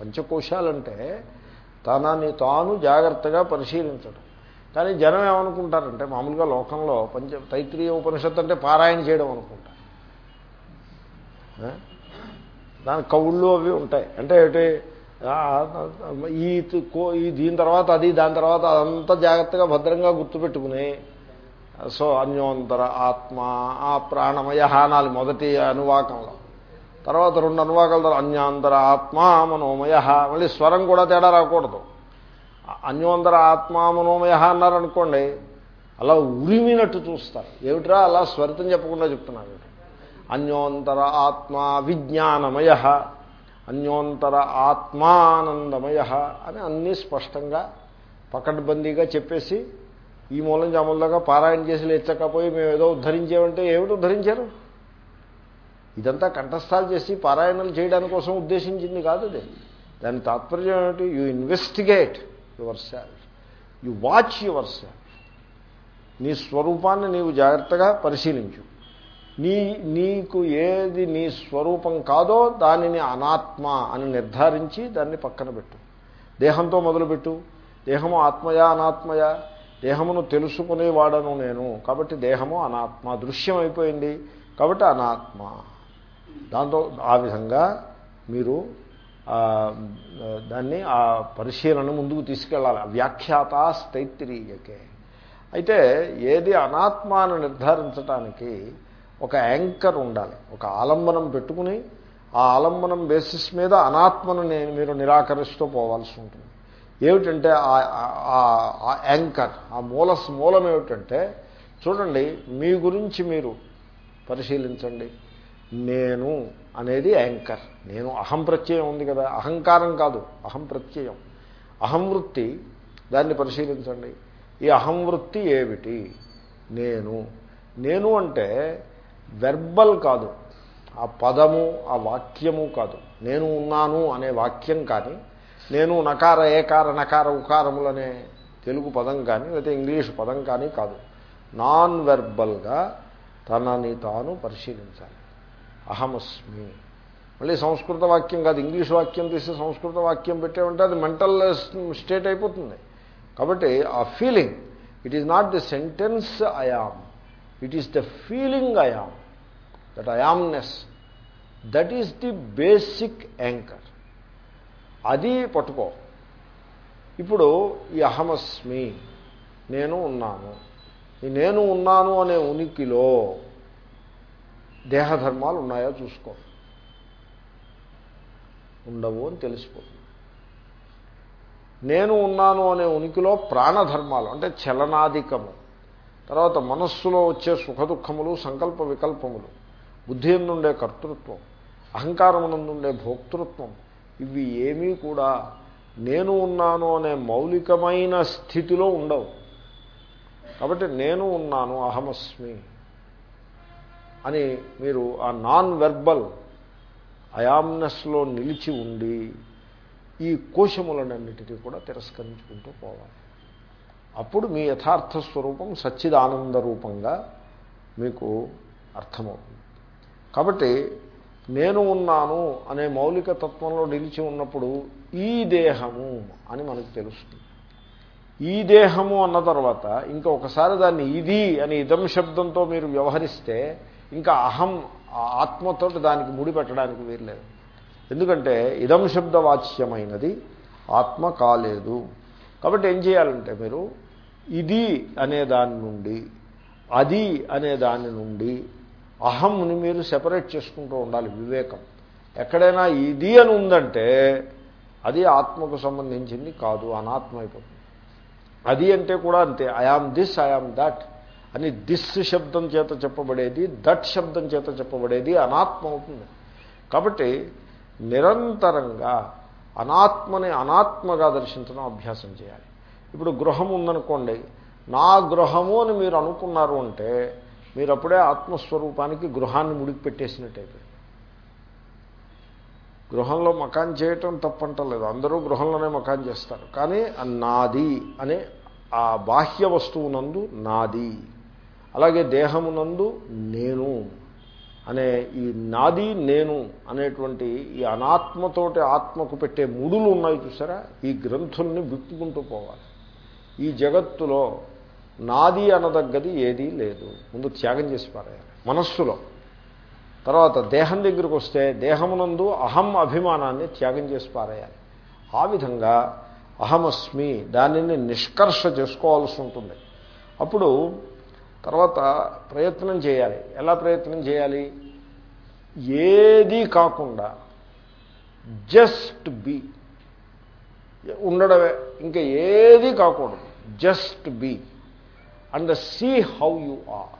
పంచకోశాలంటే తనని తాను జాగ్రత్తగా పరిశీలించడం. కానీ జనం ఏమనుకుంటారంటే మామూలుగా లోకంలో పంచ తైత్రీయ ఉపనిషత్తు అంటే పారాయణ చేయడం అనుకుంటారు దాని కవుళ్ళు అవి ఉంటాయి. అంటే ఏంటి ఈ కో- ఈ దీని తర్వాత అది దాని తర్వాత అదంతా జాగ్రత్తగా భద్రంగా గుర్తుపెట్టుకుని సో అన్యోంతర ఆత్మ ఆ ప్రాణమయ హానాలు మొదటి అనువాకంలో. తర్వాత రెండు అనువాకాల తర్వాత అన్యాంతర ఆత్మ మనోమయ. మళ్ళీ స్వరం కూడా తేడా రాకూడదు. అన్యోంతర ఆత్మ మనోమయ అన్నారనుకోండి అలా ఉరిమినట్టు చూస్తారు. ఏమిట్రా అలా స్వరితం చెప్పకుండా చెప్తున్నాను అన్యోంతర ఆత్మ విజ్ఞానమయ. అన్యోంతర ఆత్మానందమయ అని అన్నీ స్పష్టంగా పకడ్బందీగా చెప్పేసి ఈ మూలం జమల్లాగా పారాయణ చేసి లేచకపోయి మేము ఏదో ఉద్ధరించామంటే ఏమిటి ఉద్ధరించారు? ఇదంతా కంఠస్థాలు చేసి పారాయణలు చేయడం కోసం ఉద్దేశించింది కాదు అది. దాని తాత్పర్యం ఏమిటి? You investigate your self you watch your self నీ స్వరూపాన్ని నీవు జాగ్రత్తగా పరిశీలించు. నీ నీకు ఏది నీ స్వరూపం కాదో దానిని అనాత్మ అని నిర్ధారించి దాన్ని పక్కన పెట్టు. దేహంతో మొదలుపెట్టు. దేహము ఆత్మయా అనాత్మయా? దేహమును తెలుసుకునేవాడను నేను. కాబట్టి దేహము అనాత్మ. దృశ్యం అయిపోయింది కాబట్టి అనాత్మ. దాంతో ఆ విధంగా మీరు దాన్ని ఆ పరిశీలన ముందుకు తీసుకెళ్ళాలి. వ్యాఖ్యాత స్థైత్రీయకే అయితే ఏది అనాత్మ అని నిర్ధారించడానికి ఒక యాంకర్ ఉండాలి. ఒక ఆలంబనం పెట్టుకుని ఆ ఆలంబనం బేసిస్ మీద అనాత్మను నేను మీరు నిరాకరిస్తూ పోవాల్సి ఉంటుంది. ఏమిటంటే ఆ- ఆ యాంకర్ ఆ మూల మూలం ఏమిటంటే చూడండి మీ గురించి మీరు పరిశీలించండి. నేను అనేది యాంకర్. నేను అహం ప్రత్యయం ఉంది కదా. అహంకారం కాదు అహం ప్రత్యయం. అహం వృత్తి దాన్ని పరిశీలించండి. ఈ అహం వృత్తి ఏమిటి? నేను. నేను అంటే వెర్బల్ కాదు. ఆ పదము ఆ వాక్యము కాదు. నేను ఉన్నాను అనే వాక్యం కానీ నేను నకార ఏకార నకార ఉకారములనే తెలుగు పదం కానీ లేకపోతే ఇంగ్లీష్ పదం కానీ కాదు. నాన్ వెర్బల్గా తనని తాను పరిశీలించాలి. అహమస్మి. మళ్ళీ సంస్కృత వాక్యం కాదు ఇంగ్లీష్ వాక్యం తీసి సంస్కృత వాక్యం పెట్టామంటే అది మెంటల్ స్టేట్ అయిపోతుంది. కాబట్టి ఆ feeling it is not the sentence I am it is the feeling I am that I amness that is the basic anchor అది పట్టుకో. ఇప్పుడు ఈ అహమస్మి నేను ఉన్నాను. ఈ నేను ఉన్నాను అనే ఉనికిలో దేహధర్మాలు ఉన్నాయో చూసుకో. ఉండవు అని తెలిసిపోతుంది. నేను ఉన్నాను అనే ఉనికిలో ప్రాణధర్మాలు అంటే చలనాధికము తర్వాత మనస్సులో వచ్చే సుఖదుఖములు సంకల్ప వికల్పములు బుద్ధి ఎందుండే కర్తృత్వం అహంకారమునందుండే భోక్తృత్వం ఇవి ఏమీ కూడా నేను ఉన్నాను అనే మౌలికమైన స్థితిలో ఉండవు. కాబట్టి నేను ఉన్నాను అహమస్మి. అని మీరు ఆ నాన్ వెర్బల్ అయామ్నెస్లో నిలిచి ఉండి ఈ కోశములన్నిటినీ కూడా తిరస్కరించుకుంటూ పోవాలి. అప్పుడు మీ యథార్థ స్వరూపం సచ్చిదానంద రూపంగా మీకు అర్థమవుతుంది. కాబట్టి నేను ఉన్నాను అనే మౌలిక తత్వంలో నిలిచి ఉన్నప్పుడు ఈ దేహము అని మనకు తెలుస్తుంది. ఈ దేహము అన్న తర్వాత ఇంకా ఒకసారి దాన్ని ఇది అని ఇదం శబ్దంతో మీరు వ్యవహరిస్తే ఇంకా అహం ఆ ఆత్మతోటి దానికి ముడిపెట్టడానికి వీర్లేదు ఎందుకంటే ఇదం శబ్దవాచ్యమైనది ఆత్మ కాలేదు. కాబట్టి ఏం చేయాలంటే మీరు ఇది అనే దాని నుండి అది అనే దాని నుండి అహంని మీరు సెపరేట్ చేసుకుంటూ ఉండాలి వివేకం. ఎక్కడైనా ఇది అని ఉందంటే అది ఆత్మకు సంబంధించింది కాదు అనాత్మ అయిపోతుంది. అది అంటే కూడా అంతే I am this I am that అని దిస్ శబ్దం చేత చెప్పబడేది దట్ శబ్దం చేత చెప్పబడేది అనాత్మ అవుతుంది. కాబట్టి నిరంతరంగా అనాత్మని అనాత్మగా దర్శించడం అభ్యాసం చేయాలి. ఇప్పుడు గృహం ఉందనుకోండి నా గృహము అని మీరు అనుకున్నారు అంటే మీరు అప్పుడే ఆత్మస్వరూపానికి గృహాన్ని ముడికి గృహంలో మకాన్ చేయటం తప్పంటలేదు. అందరూ గృహంలోనే మకాన్ చేస్తారు. కానీ నాది అనే ఆ బాహ్య వస్తువునందు నాది. అలాగే దేహమునందు నేను అనే ఈ నాది నేను అనేటువంటి ఈ అనాత్మతోటి ఆత్మకు పెట్టే ముడులు ఉన్నాయి చూసారా? ఈ గ్రంథుల్ని విప్పుకుంటూ పోవాలి. ఈ జగత్తులో నాది అనదగ్గది ఏదీ లేదు. ముందు త్యాగం చేసి పారేయాలి. మనస్సులో. తర్వాత దేహం దగ్గరికి వస్తే దేహమునందు అహం అభిమానాన్ని త్యాగం చేసి పారేయాలి. ఆ విధంగా అహమస్మి దానిని నిష్కర్ష చేసుకోవాల్సి ఉంటుంది. అప్పుడు తర్వాత ప్రయత్నం చేయాలి. ఎలా ప్రయత్నం చేయాలి? ఏదీ కాకుండా జస్ట్ బి ఉండడమే. ఇంకా ఏదీ కాకూడదు. Just be and see how you are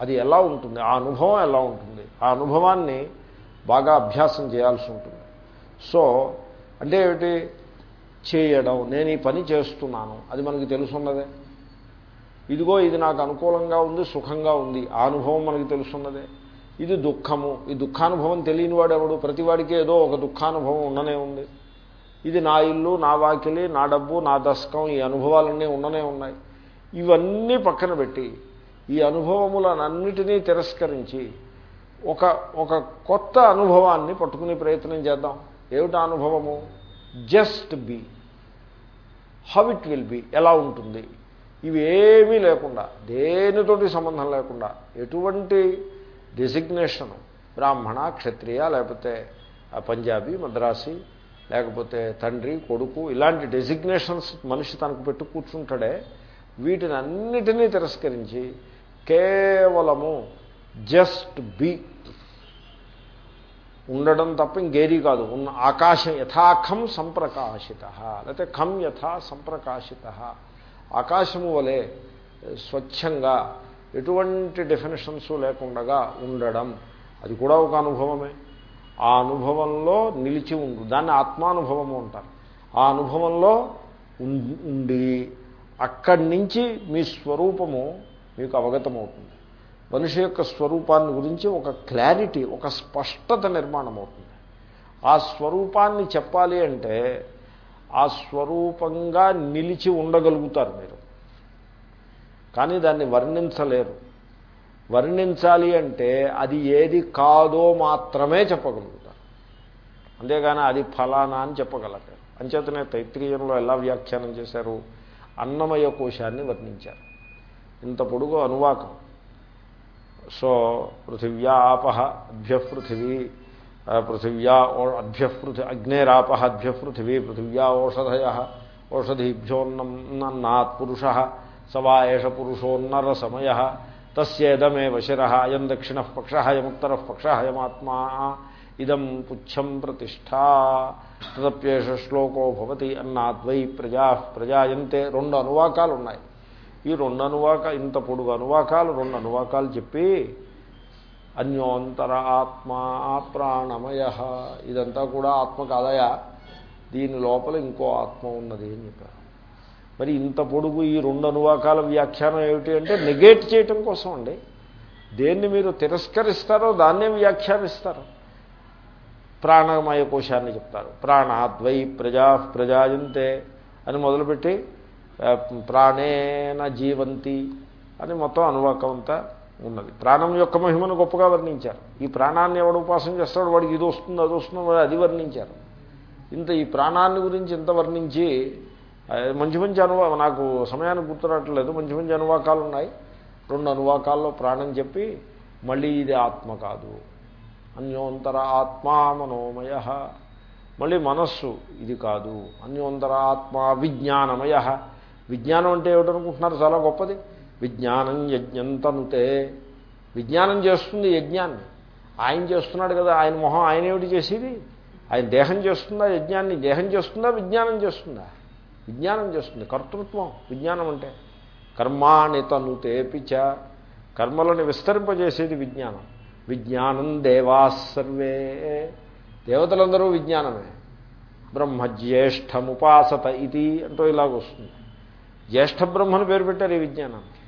అది ఎలా ఉంటుంది? ఆ అనుభవం ఎలా ఉంటుంది? ఆ అనుభవాన్ని బాగా అభ్యాసం చేయాల్సి ఉంటుంది. సో అంటే ఏమిటి? చేయడం. నేను ఈ పని చేస్తున్నాను. అది మనకి తెలుసున్నదే. ఇదిగో ఇది నాకు అనుకూలంగా ఉంది సుఖంగా ఉంది. ఆ అనుభవం మనకి తెలుస్తున్నదే. ఇది దుఃఖము. ఈ దుఃఖానుభవం తెలియని వాడెవడు? ప్రతివాడికి ఏదో ఒక దుఃఖానుభవం ఉండనే ఉంది. ఇది నా ఇల్లు నా వాకిలి నా డబ్బు నా దశకం ఈ అనుభవాలన్నీ ఉండనే ఉన్నాయి. ఇవన్నీ పక్కన పెట్టి ఈ అనుభవములనన్నిటినీ తిరస్కరించి ఒక ఒక కొత్త అనుభవాన్ని పట్టుకునే ప్రయత్నం చేద్దాం. ఏమిటా అనుభవము? Just be. How it will be. ఎలా ఉంటుంది? ఇవేమీ లేకుండా దేనితోటి సంబంధం లేకుండా ఎటువంటి డెసిగ్నేషను బ్రాహ్మణ క్షత్రియ లేకపోతే పంజాబీ మద్రాసి లేకపోతే తండ్రి కొడుకు ఇలాంటి డెసిగ్నేషన్స్ మనిషి తనకు పెట్టు కూర్చుంటాడే వీటిని అన్నిటినీ తిరస్కరించి కేవలము జస్ట్ బి ఉండడం తప్ప ఇంకేది కాదు. ఉన్న ఆకాశం యథాఖం సంప్రకాశిత లేకపోతే ఖం యథా సంప్రకాశిత. ఆకాశము వలె స్వచ్ఛంగా ఎటువంటి డెఫినేషన్స్ లేకుండా ఉండడం. అది కూడా ఒక అనుభవమే. ఆ అనుభవంలో నిలిచి ఉండు. దాన్ని ఆత్మానుభవము అంటారు. ఆ అనుభవంలో ఉండి అక్కడి నుంచి మీ స్వరూపము మీకు అవగతమవుతుంది. మనిషి యొక్క స్వరూపాన్ని గురించి ఒక క్లారిటీ ఒక స్పష్టత నిర్మాణం అవుతుంది ఆ స్వరూపాన్ని చెప్పాలి అంటే ఆ స్వరూపంగా నిలిచి ఉండగలుగుతారు మీరు. కానీ దాన్ని వర్ణించలేరు. వర్ణించాలి అంటే అది ఏది కాదో మాత్రమే చెప్పగలుగుతారు. అంతేగాని అది ఫలానా అని చెప్పగలరు. అంచేతనే తైత్రీయంలో ఎలా వ్యాఖ్యానం చేశారు? అన్నమయ కోశాన్ని వర్ణించారు. ఇంత పొడుగు అనువాకం. సో పృథివ్యాపహ ఆప అభ్య పృథివీ పృథివ్యా అభ్య పృథి అగ్నేరాప అభ్య పృథివీ పృథివ్యా ఓషధయ ఓషధీభ్యోన్నన్నాత్ పురుష సవా ఏష పురుషోన్నర సమయ తస్యేదమేవ శిర అయం దక్షిణ పక్ష అయముత్తర పక్ష అయమాత్మా ఇదం పుచ్చం ప్రతిష్టా తదప్యేష శ్లోకో భవతి అన్నాద్వై ప్రజా ప్రజాయంతే రెండు అనువాకాలు ఉన్నాయి ఈ రెండు అనువాక ఇంత పొడుగు అనువాకాలు రెండు అనువాకాలు చెప్పి అన్యోంతర ఆత్మా ప్రాణమయ. ఇదంతా కూడా ఆత్మ కాదయా దీని లోపల ఇంకో ఆత్మ ఉన్నది అని చెప్పారు. మరి ఇంత పొడుగు ఈ రెండు అనువాకాల వ్యాఖ్యానం ఏమిటి అంటే నెగేట్ చేయటం కోసం అండి. దేన్ని మీరు తిరస్కరిస్తారో దాన్నే వ్యాఖ్యానిస్తారు. ప్రాణమయ కోశాన్ని చెప్తారు. ప్రాణాద్వై ప్రజా ప్రజాయంతే అని మొదలుపెట్టి ప్రాణేన జీవంతి అని మొత్తం అనువాకం అంతా ఉన్నది. ప్రాణం యొక్క మహిమను గొప్పగా వర్ణించారు. ఈ ప్రాణాన్ని ఎవడు ఉపాసన చేస్తాడు వాడికి ఇది వస్తుంది అది వస్తుంది అది వర్ణించారు. ఇంత ఈ ప్రాణాన్ని గురించి ఇంత వర్ణించి మంచి మంచి అనువా నాకు సమయానికి గుర్తురావట్లేదు మంచి మంచి అనువాకాలు ఉన్నాయి. రెండు అనువాకాల్లో ప్రాణం చెప్పి మళ్ళీ ఇది ఆత్మ కాదు. అన్యోంతర ఆత్మా మనోమయ. మళ్ళీ మనస్సు ఇది కాదు. అన్యోంతర ఆత్మ విజ్ఞానమయ. విజ్ఞానం అంటే ఏమిటనుకుంటున్నారు? చాలా గొప్పది. విజ్ఞానం యజ్ఞం తనుతే విజ్ఞానం చేస్తుంది యజ్ఞాన్ని. ఆయన చేస్తున్నాడు కదా ఆయన మొహం ఆయన ఏమిటి చేసేది? ఆయన దేహం చేస్తుందా యజ్ఞాన్ని? దేహం చేస్తుందా విజ్ఞానం చేస్తుందా? విజ్ఞానం చేస్తుంది కర్తృత్వం విజ్ఞానం అంటే. కర్మాణి తనుతే పిచ కర్మలను విస్తరింపజేసేది విజ్ఞానం. విజ్ఞానం దేవా సర్వే. దేవతలందరూ విజ్ఞానమే. బ్రహ్మజ్యేష్ఠముపాసత ఇది అంటూ ఇలాగొస్తుంది. జ్యేష్ఠ బ్రహ్మను పేరు పెట్టారు ఈ విజ్ఞానానికి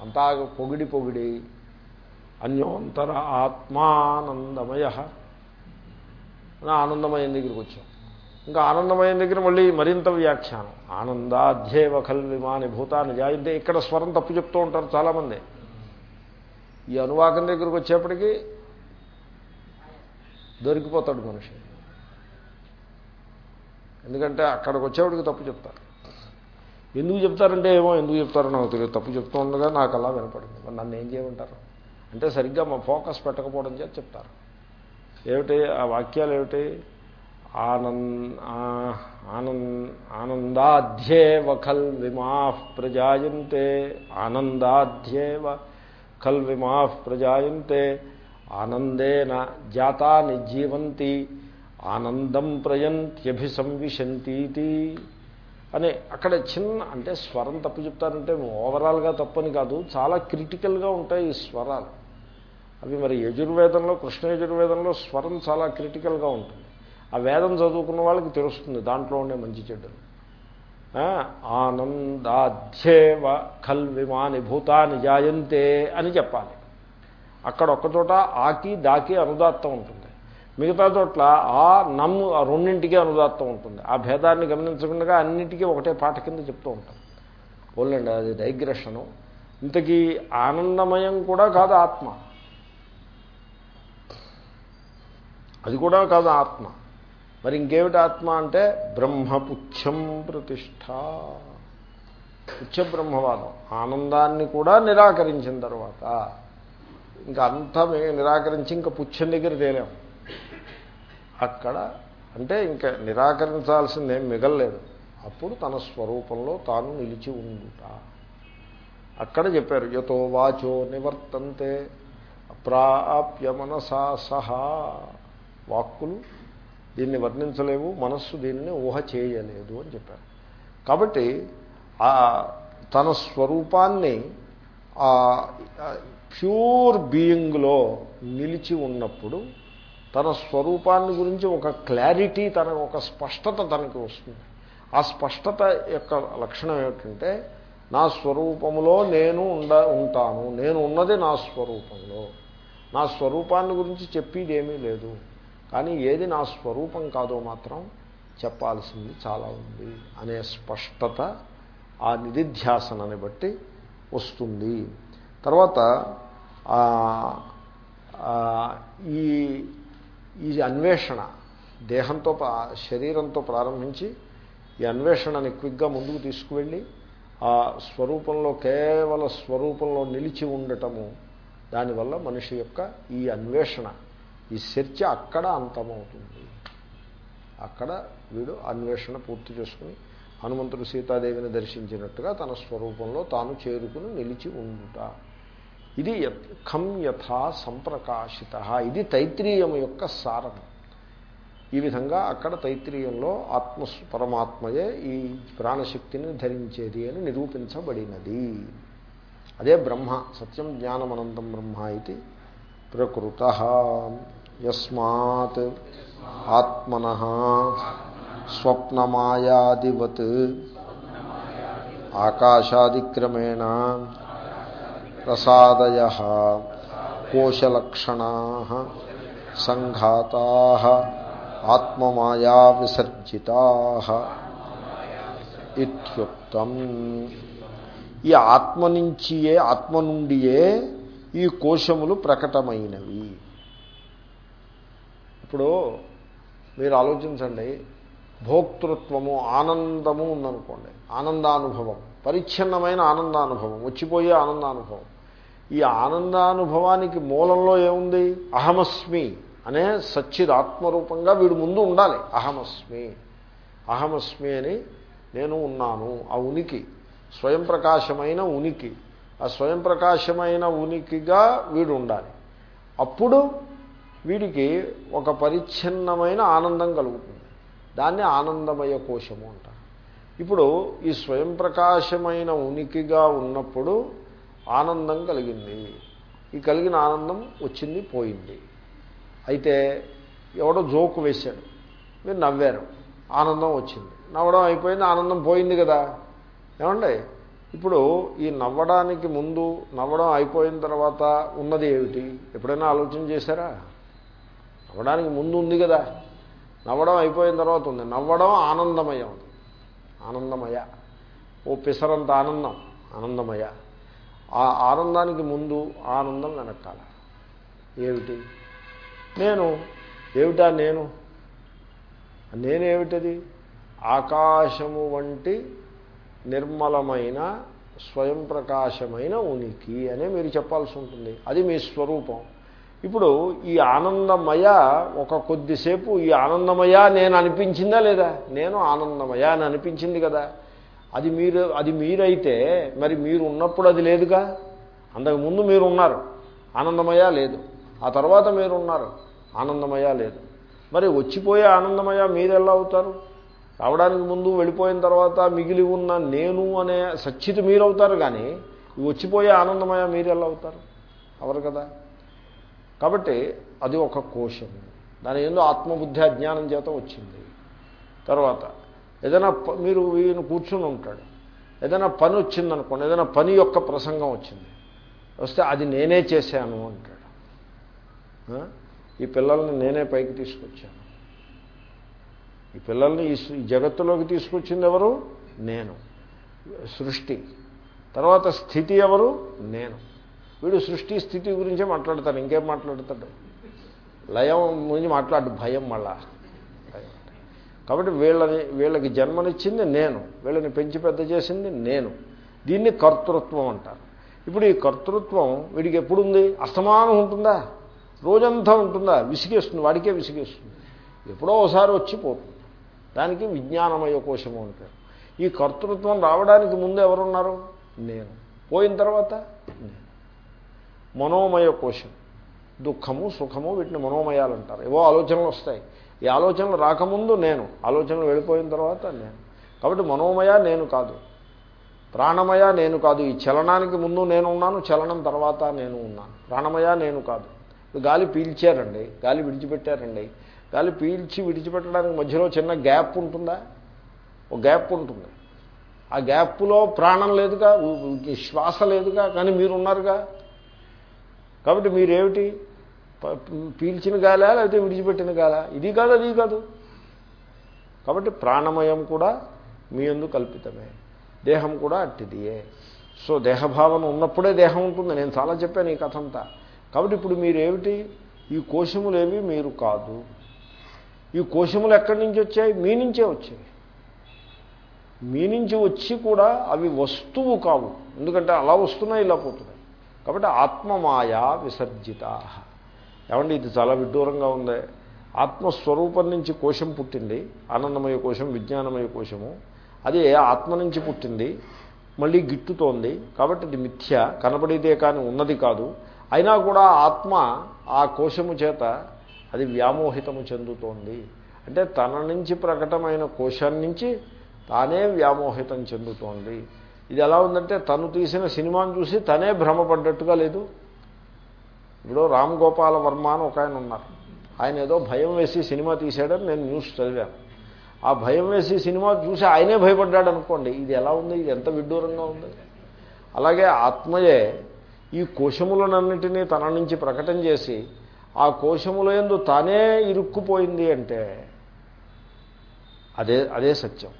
అంతా పొగిడి పొగిడి అన్యోంతర ఆత్మానందమయ. ఆనందమయం దగ్గరికి వచ్చాం. ఇంకా ఆనందమయం దగ్గర మళ్ళీ మరింత వ్యాఖ్యానం. ఆనందాధ్యేవ ఖల్విమాని భూతాన్ని జాయితే ఇక్కడ స్వరం తప్పు చెప్తూ ఉంటారు చాలామంది. ఈ అనువాకం దగ్గరకు వచ్చేప్పటికీ దొరికిపోతాడు మనిషి. ఎందుకంటే అక్కడికి వచ్చేవాడికి తప్పు చెప్తారు. ఎందుకు చెప్తారంటే ఏమో ఎందుకు చెప్తారో నాకు తెలియదు. తప్పు చెప్తూ ఉండగా నాకు అలా వినపడింది. మరి నన్ను ఏం చేయమంటారు? అంటే సరిగ్గా మా ఫోకస్ పెట్టకపోవడం చేత చెప్తారు. ఏమిటి? ఆ వాక్యాలు ఏమిటి? ఆనంద్ ఆనంద్ ఆనందాధ్యేవ ఖల్ విమా ప్రజాయంతే ఆనందాధ్యేవ ఖల్ విమా ప్రజాయంతే ఆనందేన జాతాని జీవంతి ఆనందం ప్రయంత్యభిసంవిశంతీతి. అని అక్కడ చిన్న అంటే స్వరం తప్పు చెప్తారంటే ఓవరాల్గా తప్పని కాదు చాలా క్రిటికల్గా ఉంటాయి ఈ స్వరాలు. అవి మరి యజుర్వేదంలో కృష్ణ యజుర్వేదంలో స్వరం చాలా క్రిటికల్గా ఉంటుంది. ఆ వేదం చదువుకున్న వాళ్ళకి తెలుస్తుంది దాంట్లో ఉండే మంచి చెడ్డలు. ఆనందాధ్యేవ ఖల్ విమాని భూతాని జాయంతే అని చెప్పాలి. అక్కడ ఒక్కచోట ఆకి దాకి అనుదాత్తం ఉంటుంది. మిగతా చోట్ల ఆ నమ్ము ఆ రెండింటికి అనుదాత్తం ఉంటుంది. ఆ భేదాన్ని గమనించకుండా అన్నింటికీ ఒకటే పాట కింద చెప్తూ ఉంటాం. పోలండి అది డైగ్రెషను. ఇంతకీ ఆనందమయం కూడా కాదు ఆత్మ. అది కూడా కాదు ఆత్మ. మరి ఇంకేమిటి ఆత్మ అంటే బ్రహ్మపుచ్చం ప్రతిష్ట. పుచ్చ బ్రహ్మవాదం ఆనందాన్ని కూడా నిరాకరించిన తర్వాత. ఇంకా అంతా నిరాకరించి ఇంకా పుచ్చం దగ్గర తేలాము అక్కడ అంటే ఇంకా నిరాకరించాల్సిందేం మిగల్లేదు. అప్పుడు తన స్వరూపంలో తాను నిలిచి ఉండుట. అక్కడ చెప్పారు యతో వాచో నివర్తంతే ప్రాప్య మనసా సహా. వాక్కులు దీన్ని వర్ణించలేవు మనస్సు దీన్ని ఊహ చేయలేదు అని చెప్పారు. కాబట్టి ఆ తన స్వరూపాన్ని ప్యూర్ బీయింగ్లో నిలిచి ఉన్నప్పుడు తన స్వరూపాన్ని గురించి ఒక క్లారిటీ తన ఒక స్పష్టత తనకి వస్తుంది. ఆ స్పష్టత యొక్క లక్షణం ఏమిటంటే నా స్వరూపంలో నేను ఉండ ఉంటాను. నేను ఉన్నది నా స్వరూపంలో. నా స్వరూపాన్ని గురించి చెప్పేది ఏమీ లేదు. కానీ ఏది నా స్వరూపం కాదో మాత్రం చెప్పాల్సింది చాలా ఉంది అనే స్పష్టత ఆ నిధిధ్యాసనని బట్టి వస్తుంది. తర్వాత ఈ ఈ అన్వేషణ దేహంతో శరీరంతో ప్రారంభించి ఈ అన్వేషణని క్విక్గా ముందుకు తీసుకువెళ్ళి ఆ స్వరూపంలో కేవల స్వరూపంలో నిలిచి ఉండటము దానివల్ల మనిషి యొక్క ఈ అన్వేషణ ఈ చర్చ అక్కడ అంతమవుతుంది. అక్కడ వీడు అన్వేషణ పూర్తి చేసుకుని హనుమంతుడు సీతాదేవిని దర్శించినట్టుగా తన స్వరూపంలో తాను చేరుకుని నిలిచి ఉండుట. ఇది ఖం యథా సంప్రకాశిత. ఇది తైత్రీయం యొక్క సారం ఈ విధంగా అక్కడ తైత్రీయంలో ఆత్మ పరమాత్మయే ఈ ప్రాణశక్తిని ధరించేది అని నిరూపించబడినది. అదే బ్రహ్మ సత్యం జ్ఞానమనంతం బ్రహ్మ ఇది ప్రకృత. యస్మాత్ ఆత్మన స్వప్నమాయాదివత్. ఆకాశాదిక్రమేణ ప్రసాదయ కోశలక్షణా సంఘాత ఆత్మమాయా విసర్జితా ఇత్యుక్తం ఈ ఆత్మ నుంచియే ఆత్మ నుండియే ఈ కోశములు ప్రకటమైనవి. ఇప్పుడు మీరు ఆలోచించండి భోక్తృత్వము ఆనందము ఉందనుకోండి ఆనందానుభవం. పరిచ్ఛిన్నమైన ఆనందానుభవం వచ్చిపోయే ఆనందానుభవం. ఈ ఆనందానుభవానికి మూలంలో ఏముంది? అహమస్మి అనే సచ్చిదాత్మరూపంగా వీడు ముందు ఉండాలి. అహమస్మి. అహమస్మి అని నేను ఉన్నాను ఆ ఉనికి. స్వయం ప్రకాశమైన ఉనికి. ఆ స్వయం ప్రకాశమైన ఉనికిగా వీడు ఉండాలి. అప్పుడు వీడికి ఒక పరిచ్ఛిన్నమైన ఆనందం కలుగుతుంది. దాన్ని ఆనందమయ కోశము అంటారు. ఇప్పుడు ఈ స్వయం ప్రకాశమైన ఉనికిగా ఉన్నప్పుడు ఆనందం కలిగింది. ఈ కలిగిన ఆనందం వచ్చింది పోయింది. అయితే ఎవడో జోకు వేశాడు. మీరు నవ్వారు. ఆనందం వచ్చింది. నవ్వడం అయిపోయింది ఆనందం పోయింది కదా. ఏమండి? ఇప్పుడు ఈ నవ్వడానికి ముందు నవ్వడం అయిపోయిన తర్వాత ఉన్నది ఏమిటి? ఎప్పుడైనా ఆలోచన చేశారా? నవ్వడానికి ముందు ఉంది కదా. నవ్వడం అయిపోయిన తర్వాత ఉంది. నవ్వడం ఆనందమయం. ఆనందమయ. ఓ పిసరంత ఆనందం ఆనందమయ. ఆ ఆనందానికి ముందు ఆనందం వెనకాల. ఏమిటి? నేను ఏమిటా నేను? నేనేమిటది? ఆకాశము వంటి నిర్మలమైన స్వయం ప్రకాశమైన ఉనికి అనే మీరు చెప్పాల్సి ఉంటుంది. అది మీ స్వరూపం. ఇప్పుడు ఈ ఆనందమయ ఒక కొద్దిసేపు ఈ ఆనందమయ నేను అనిపించిందా లేదా? నేను ఆనందమయ అని అనిపించింది కదా. అది మీరు అది మీరైతే మరి మీరు ఉన్నప్పుడు అది లేదుగా? అంతకుముందు మీరు ఉన్నారు ఆనందమయ లేదు. ఆ తర్వాత మీరు ఉన్నారు ఆనందమయ లేదు. మరి వచ్చిపోయే ఆనందమయ మీరు ఎలా అవుతారు? రావడానికి ముందు వెళ్ళిపోయిన తర్వాత మిగిలి ఉన్న నేను అనే సచ్చిత మీరు అవుతారు కానీ వచ్చిపోయే ఆనందమయ మీరు ఎలా అవుతారు? అవరు కదా. కాబట్టి అది ఒక కోశం. దాని ఏందో ఆత్మబుద్ధి అజ్ఞానం చేత వచ్చింది. తర్వాత ఏదైనా ప- మీరు ఈయన కూర్చుని ఉంటాడు. ఏదైనా పని వచ్చిందనుకోండి ఏదైనా పని యొక్క ప్రసంగం వచ్చింది. వస్తే అది నేనే చేశాను అంటాడు. ఈ పిల్లల్ని నేనే పైకి తీసుకొచ్చాను. ఈ పిల్లల్ని ఈ జగత్తులోకి తీసుకొచ్చింది ఎవరు? నేను. సృష్టి. తర్వాత స్థితి ఎవరు? నేను. వీడు సృష్టి స్థితి గురించే మాట్లాడతాడు ఇంకేం మాట్లాడతాడు? లయం గురించి మాట్లాడు భయం మళ్ళా. కాబట్టి వీళ్ళని వీళ్ళకి జన్మనిచ్చింది నేను. వీళ్ళని పెంచి పెద్ద చేసింది నేను. దీన్ని కర్తృత్వం అంటారు. ఇప్పుడు ఈ కర్తృత్వం వీడికి ఎప్పుడు ఉంది అస్తమానం ఉంటుందా? రోజంతా ఉంటుందా? విసిగేస్తుంది వాడికే విసిగేస్తుంది. ఎప్పుడో ఒకసారి వచ్చి పోతుంది. దానికి విజ్ఞానమయ కోశము అంటారు ఈ కర్తృత్వం రావడానికి ముందు ఎవరున్నారు? నేను. పోయిన తర్వాత? నేను. మనోమయ కోశం. దుఃఖము సుఖము వీటిని మనోమయాలు అంటారు. ఏవో ఆలోచనలు వస్తాయి. ఈ ఆలోచనలు రాకముందు నేను ఆలోచనలు వెళ్ళిపోయిన తర్వాత నేను. కాబట్టి మనోమయ నేను కాదు. ప్రాణమయ నేను కాదు. ఈ చలనానికి ముందు నేను ఉన్నాను చలనం తర్వాత నేను ఉన్నాను. ప్రాణమయ నేను కాదు. గాలి పీల్చారండి గాలి విడిచిపెట్టారండి. గాలి పీల్చి విడిచిపెట్టడానికి మధ్యలో చిన్న గ్యాప్ ఉంటుందా? ఒక గ్యాప్ ఉంటుంది. ఆ గ్యాప్లో ప్రాణం లేదుగా శ్వాస లేదుగా కానీ మీరు ఉన్నారుగా కాబట్టి మీరేమిటి? పీల్చిన గాలా లేకపోతే విడిచిపెట్టిన గాలా? ఇది కాదు అది కాదు. కాబట్టి ప్రాణమయం కూడా మీ ఎందు కల్పితమే. దేహం కూడా అట్టిదియే. సో దేహభావన ఉన్నప్పుడే దేహం ఉంటుంది. నేను చాలా చెప్పాను ఈ కథ అంతా కాబట్టి ఇప్పుడు మీరేమిటి? ఈ కోశములేవి మీరు కాదు. ఈ కోశములు ఎక్కడి నుంచి వచ్చాయి? మీ నుంచే వచ్చాయి. మీ నుంచి వచ్చి కూడా అవి వస్తువు కావు. ఎందుకంటే అలా వస్తున్నాయి ఇలా పోతున్నాయి. కాబట్టి ఆత్మమాయా విసర్జిత. ఏమండి ఇది చాలా విడ్డూరంగా ఉంది. ఆత్మస్వరూపం నుంచి కోశం పుట్టింది. ఆనందమయ కోశం విజ్ఞానమయ కోశము. అది ఆత్మ నుంచి పుట్టింది? మళ్ళీ గిట్టుతోంది. కాబట్టి ఇది మిథ్య. కనబడితే కానీ ఉన్నది కాదు. అయినా కూడా ఆత్మ ఆ కోశము చేత అది వ్యామోహితము చెందుతోంది. అంటే తన నుంచి ప్రకటమైన కోశం నుంచి తానే వ్యామోహితం చెందుతోంది. ఇది ఎలా ఉందంటే తను తీసిన సినిమాను చూసి తనే భ్రమపడ్డట్టుగా లేదు. ఇప్పుడు రామ్ గోపాల వర్మ అని ఒక ఆయన ఉన్నారు. ఆయన ఏదో భయం వేసి సినిమా తీశాడని నేను న్యూస్ చదివాను. ఆ భయం వేసి సినిమా చూసి ఆయనే భయపడ్డాడు అనుకోండి. ఇది ఎలా ఉంది? ఇది ఎంత విడ్డూరంగా ఉంది? అలాగే ఆత్మయే ఈ కోశములనన్నింటినీ తన నుంచి ప్రకటన చేసి ఆ కోశముల ఎందు తానే ఇరుక్కుపోయింది అంటే అదే అదే సత్యం.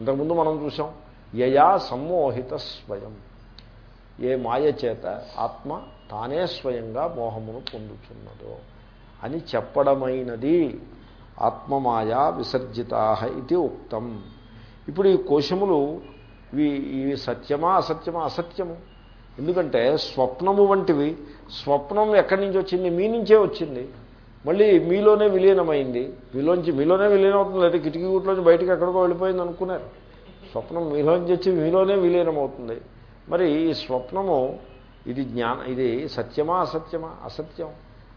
ఇంతకుముందు మనం చూసాం యయా సమ్మోహిత స్వయం. ఏ మాయ చేత ఆత్మ తానే స్వయంగా మోహమును పొందుతున్నదో అని చెప్పడమైనది ఆత్మమాయా విసర్జితా ఇది ఉక్తం. ఇప్పుడు ఈ కోశములు ఇవి ఇవి సత్యమా అసత్యమా? అసత్యము. ఎందుకంటే స్వప్నము వంటివి. స్వప్నం ఎక్కడి నుంచి వచ్చింది? మీ నుంచే వచ్చింది. మళ్ళీ మీలోనే విలీనమైంది. మీలోంచి మీలోనే విలీనమవుతుంది. లేదా కిటికీ గుట్లోంచి బయటకు ఎక్కడికో వెళ్ళిపోయింది అనుకున్నారు. స్వప్నం మీలోంచి వచ్చి మీలోనే విలీనమవుతుంది. మరి ఈ స్వప్నము ఇది జ్ఞాన ఇది సత్యమా అసత్యమా? అసత్యం.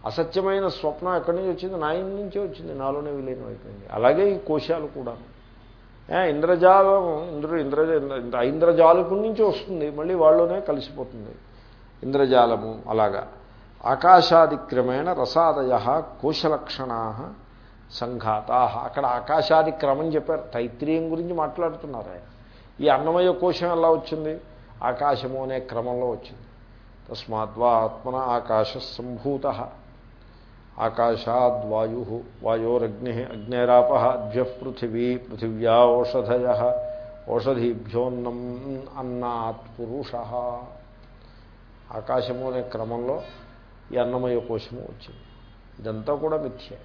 అసత్యమైన స్వప్నం ఎక్కడి నుంచి వచ్చింది? నా ఇంటి నుంచే వచ్చింది. నాలోనే విలీనం అయిపోయింది అలాగే ఈ కోశాలు కూడా. ఇంద్రజాలం ఇంద్రుడు ఇంద్రజ ఇంద్ర ఇంద్రజాలకుడి నుంచి వస్తుంది. మళ్ళీ వాళ్ళలోనే కలిసిపోతుంది. ఇంద్రజాలము అలాగా. ఆకాశాదిక్రమేణ రసాదయ కోశలక్షణా సంఘాతా అక్కడ ఆకాశాది క్రమం చెప్పారు. తైత్రీయం గురించి మాట్లాడుతున్నారు ఆయన. ఈ అన్నమయ కోశం ఎలా వచ్చింది? ఆకాశము అనే క్రమంలో వచ్చింది. తస్మాద్వా ఆత్మన ఆకాశ సంభూత. ఆకాశాద్వాయు వాయోరగ్ని అగ్నేరాప అభ్య పృథివీ పృథివ్యా ఓషధయ. ఓషధీభ్యోన్నం అన్నాత్ పురుష. ఆకాశము అనే క్రమంలో ఈ అన్నమయ కోశము వచ్చింది. ఇదంతా కూడా మిథ్యే.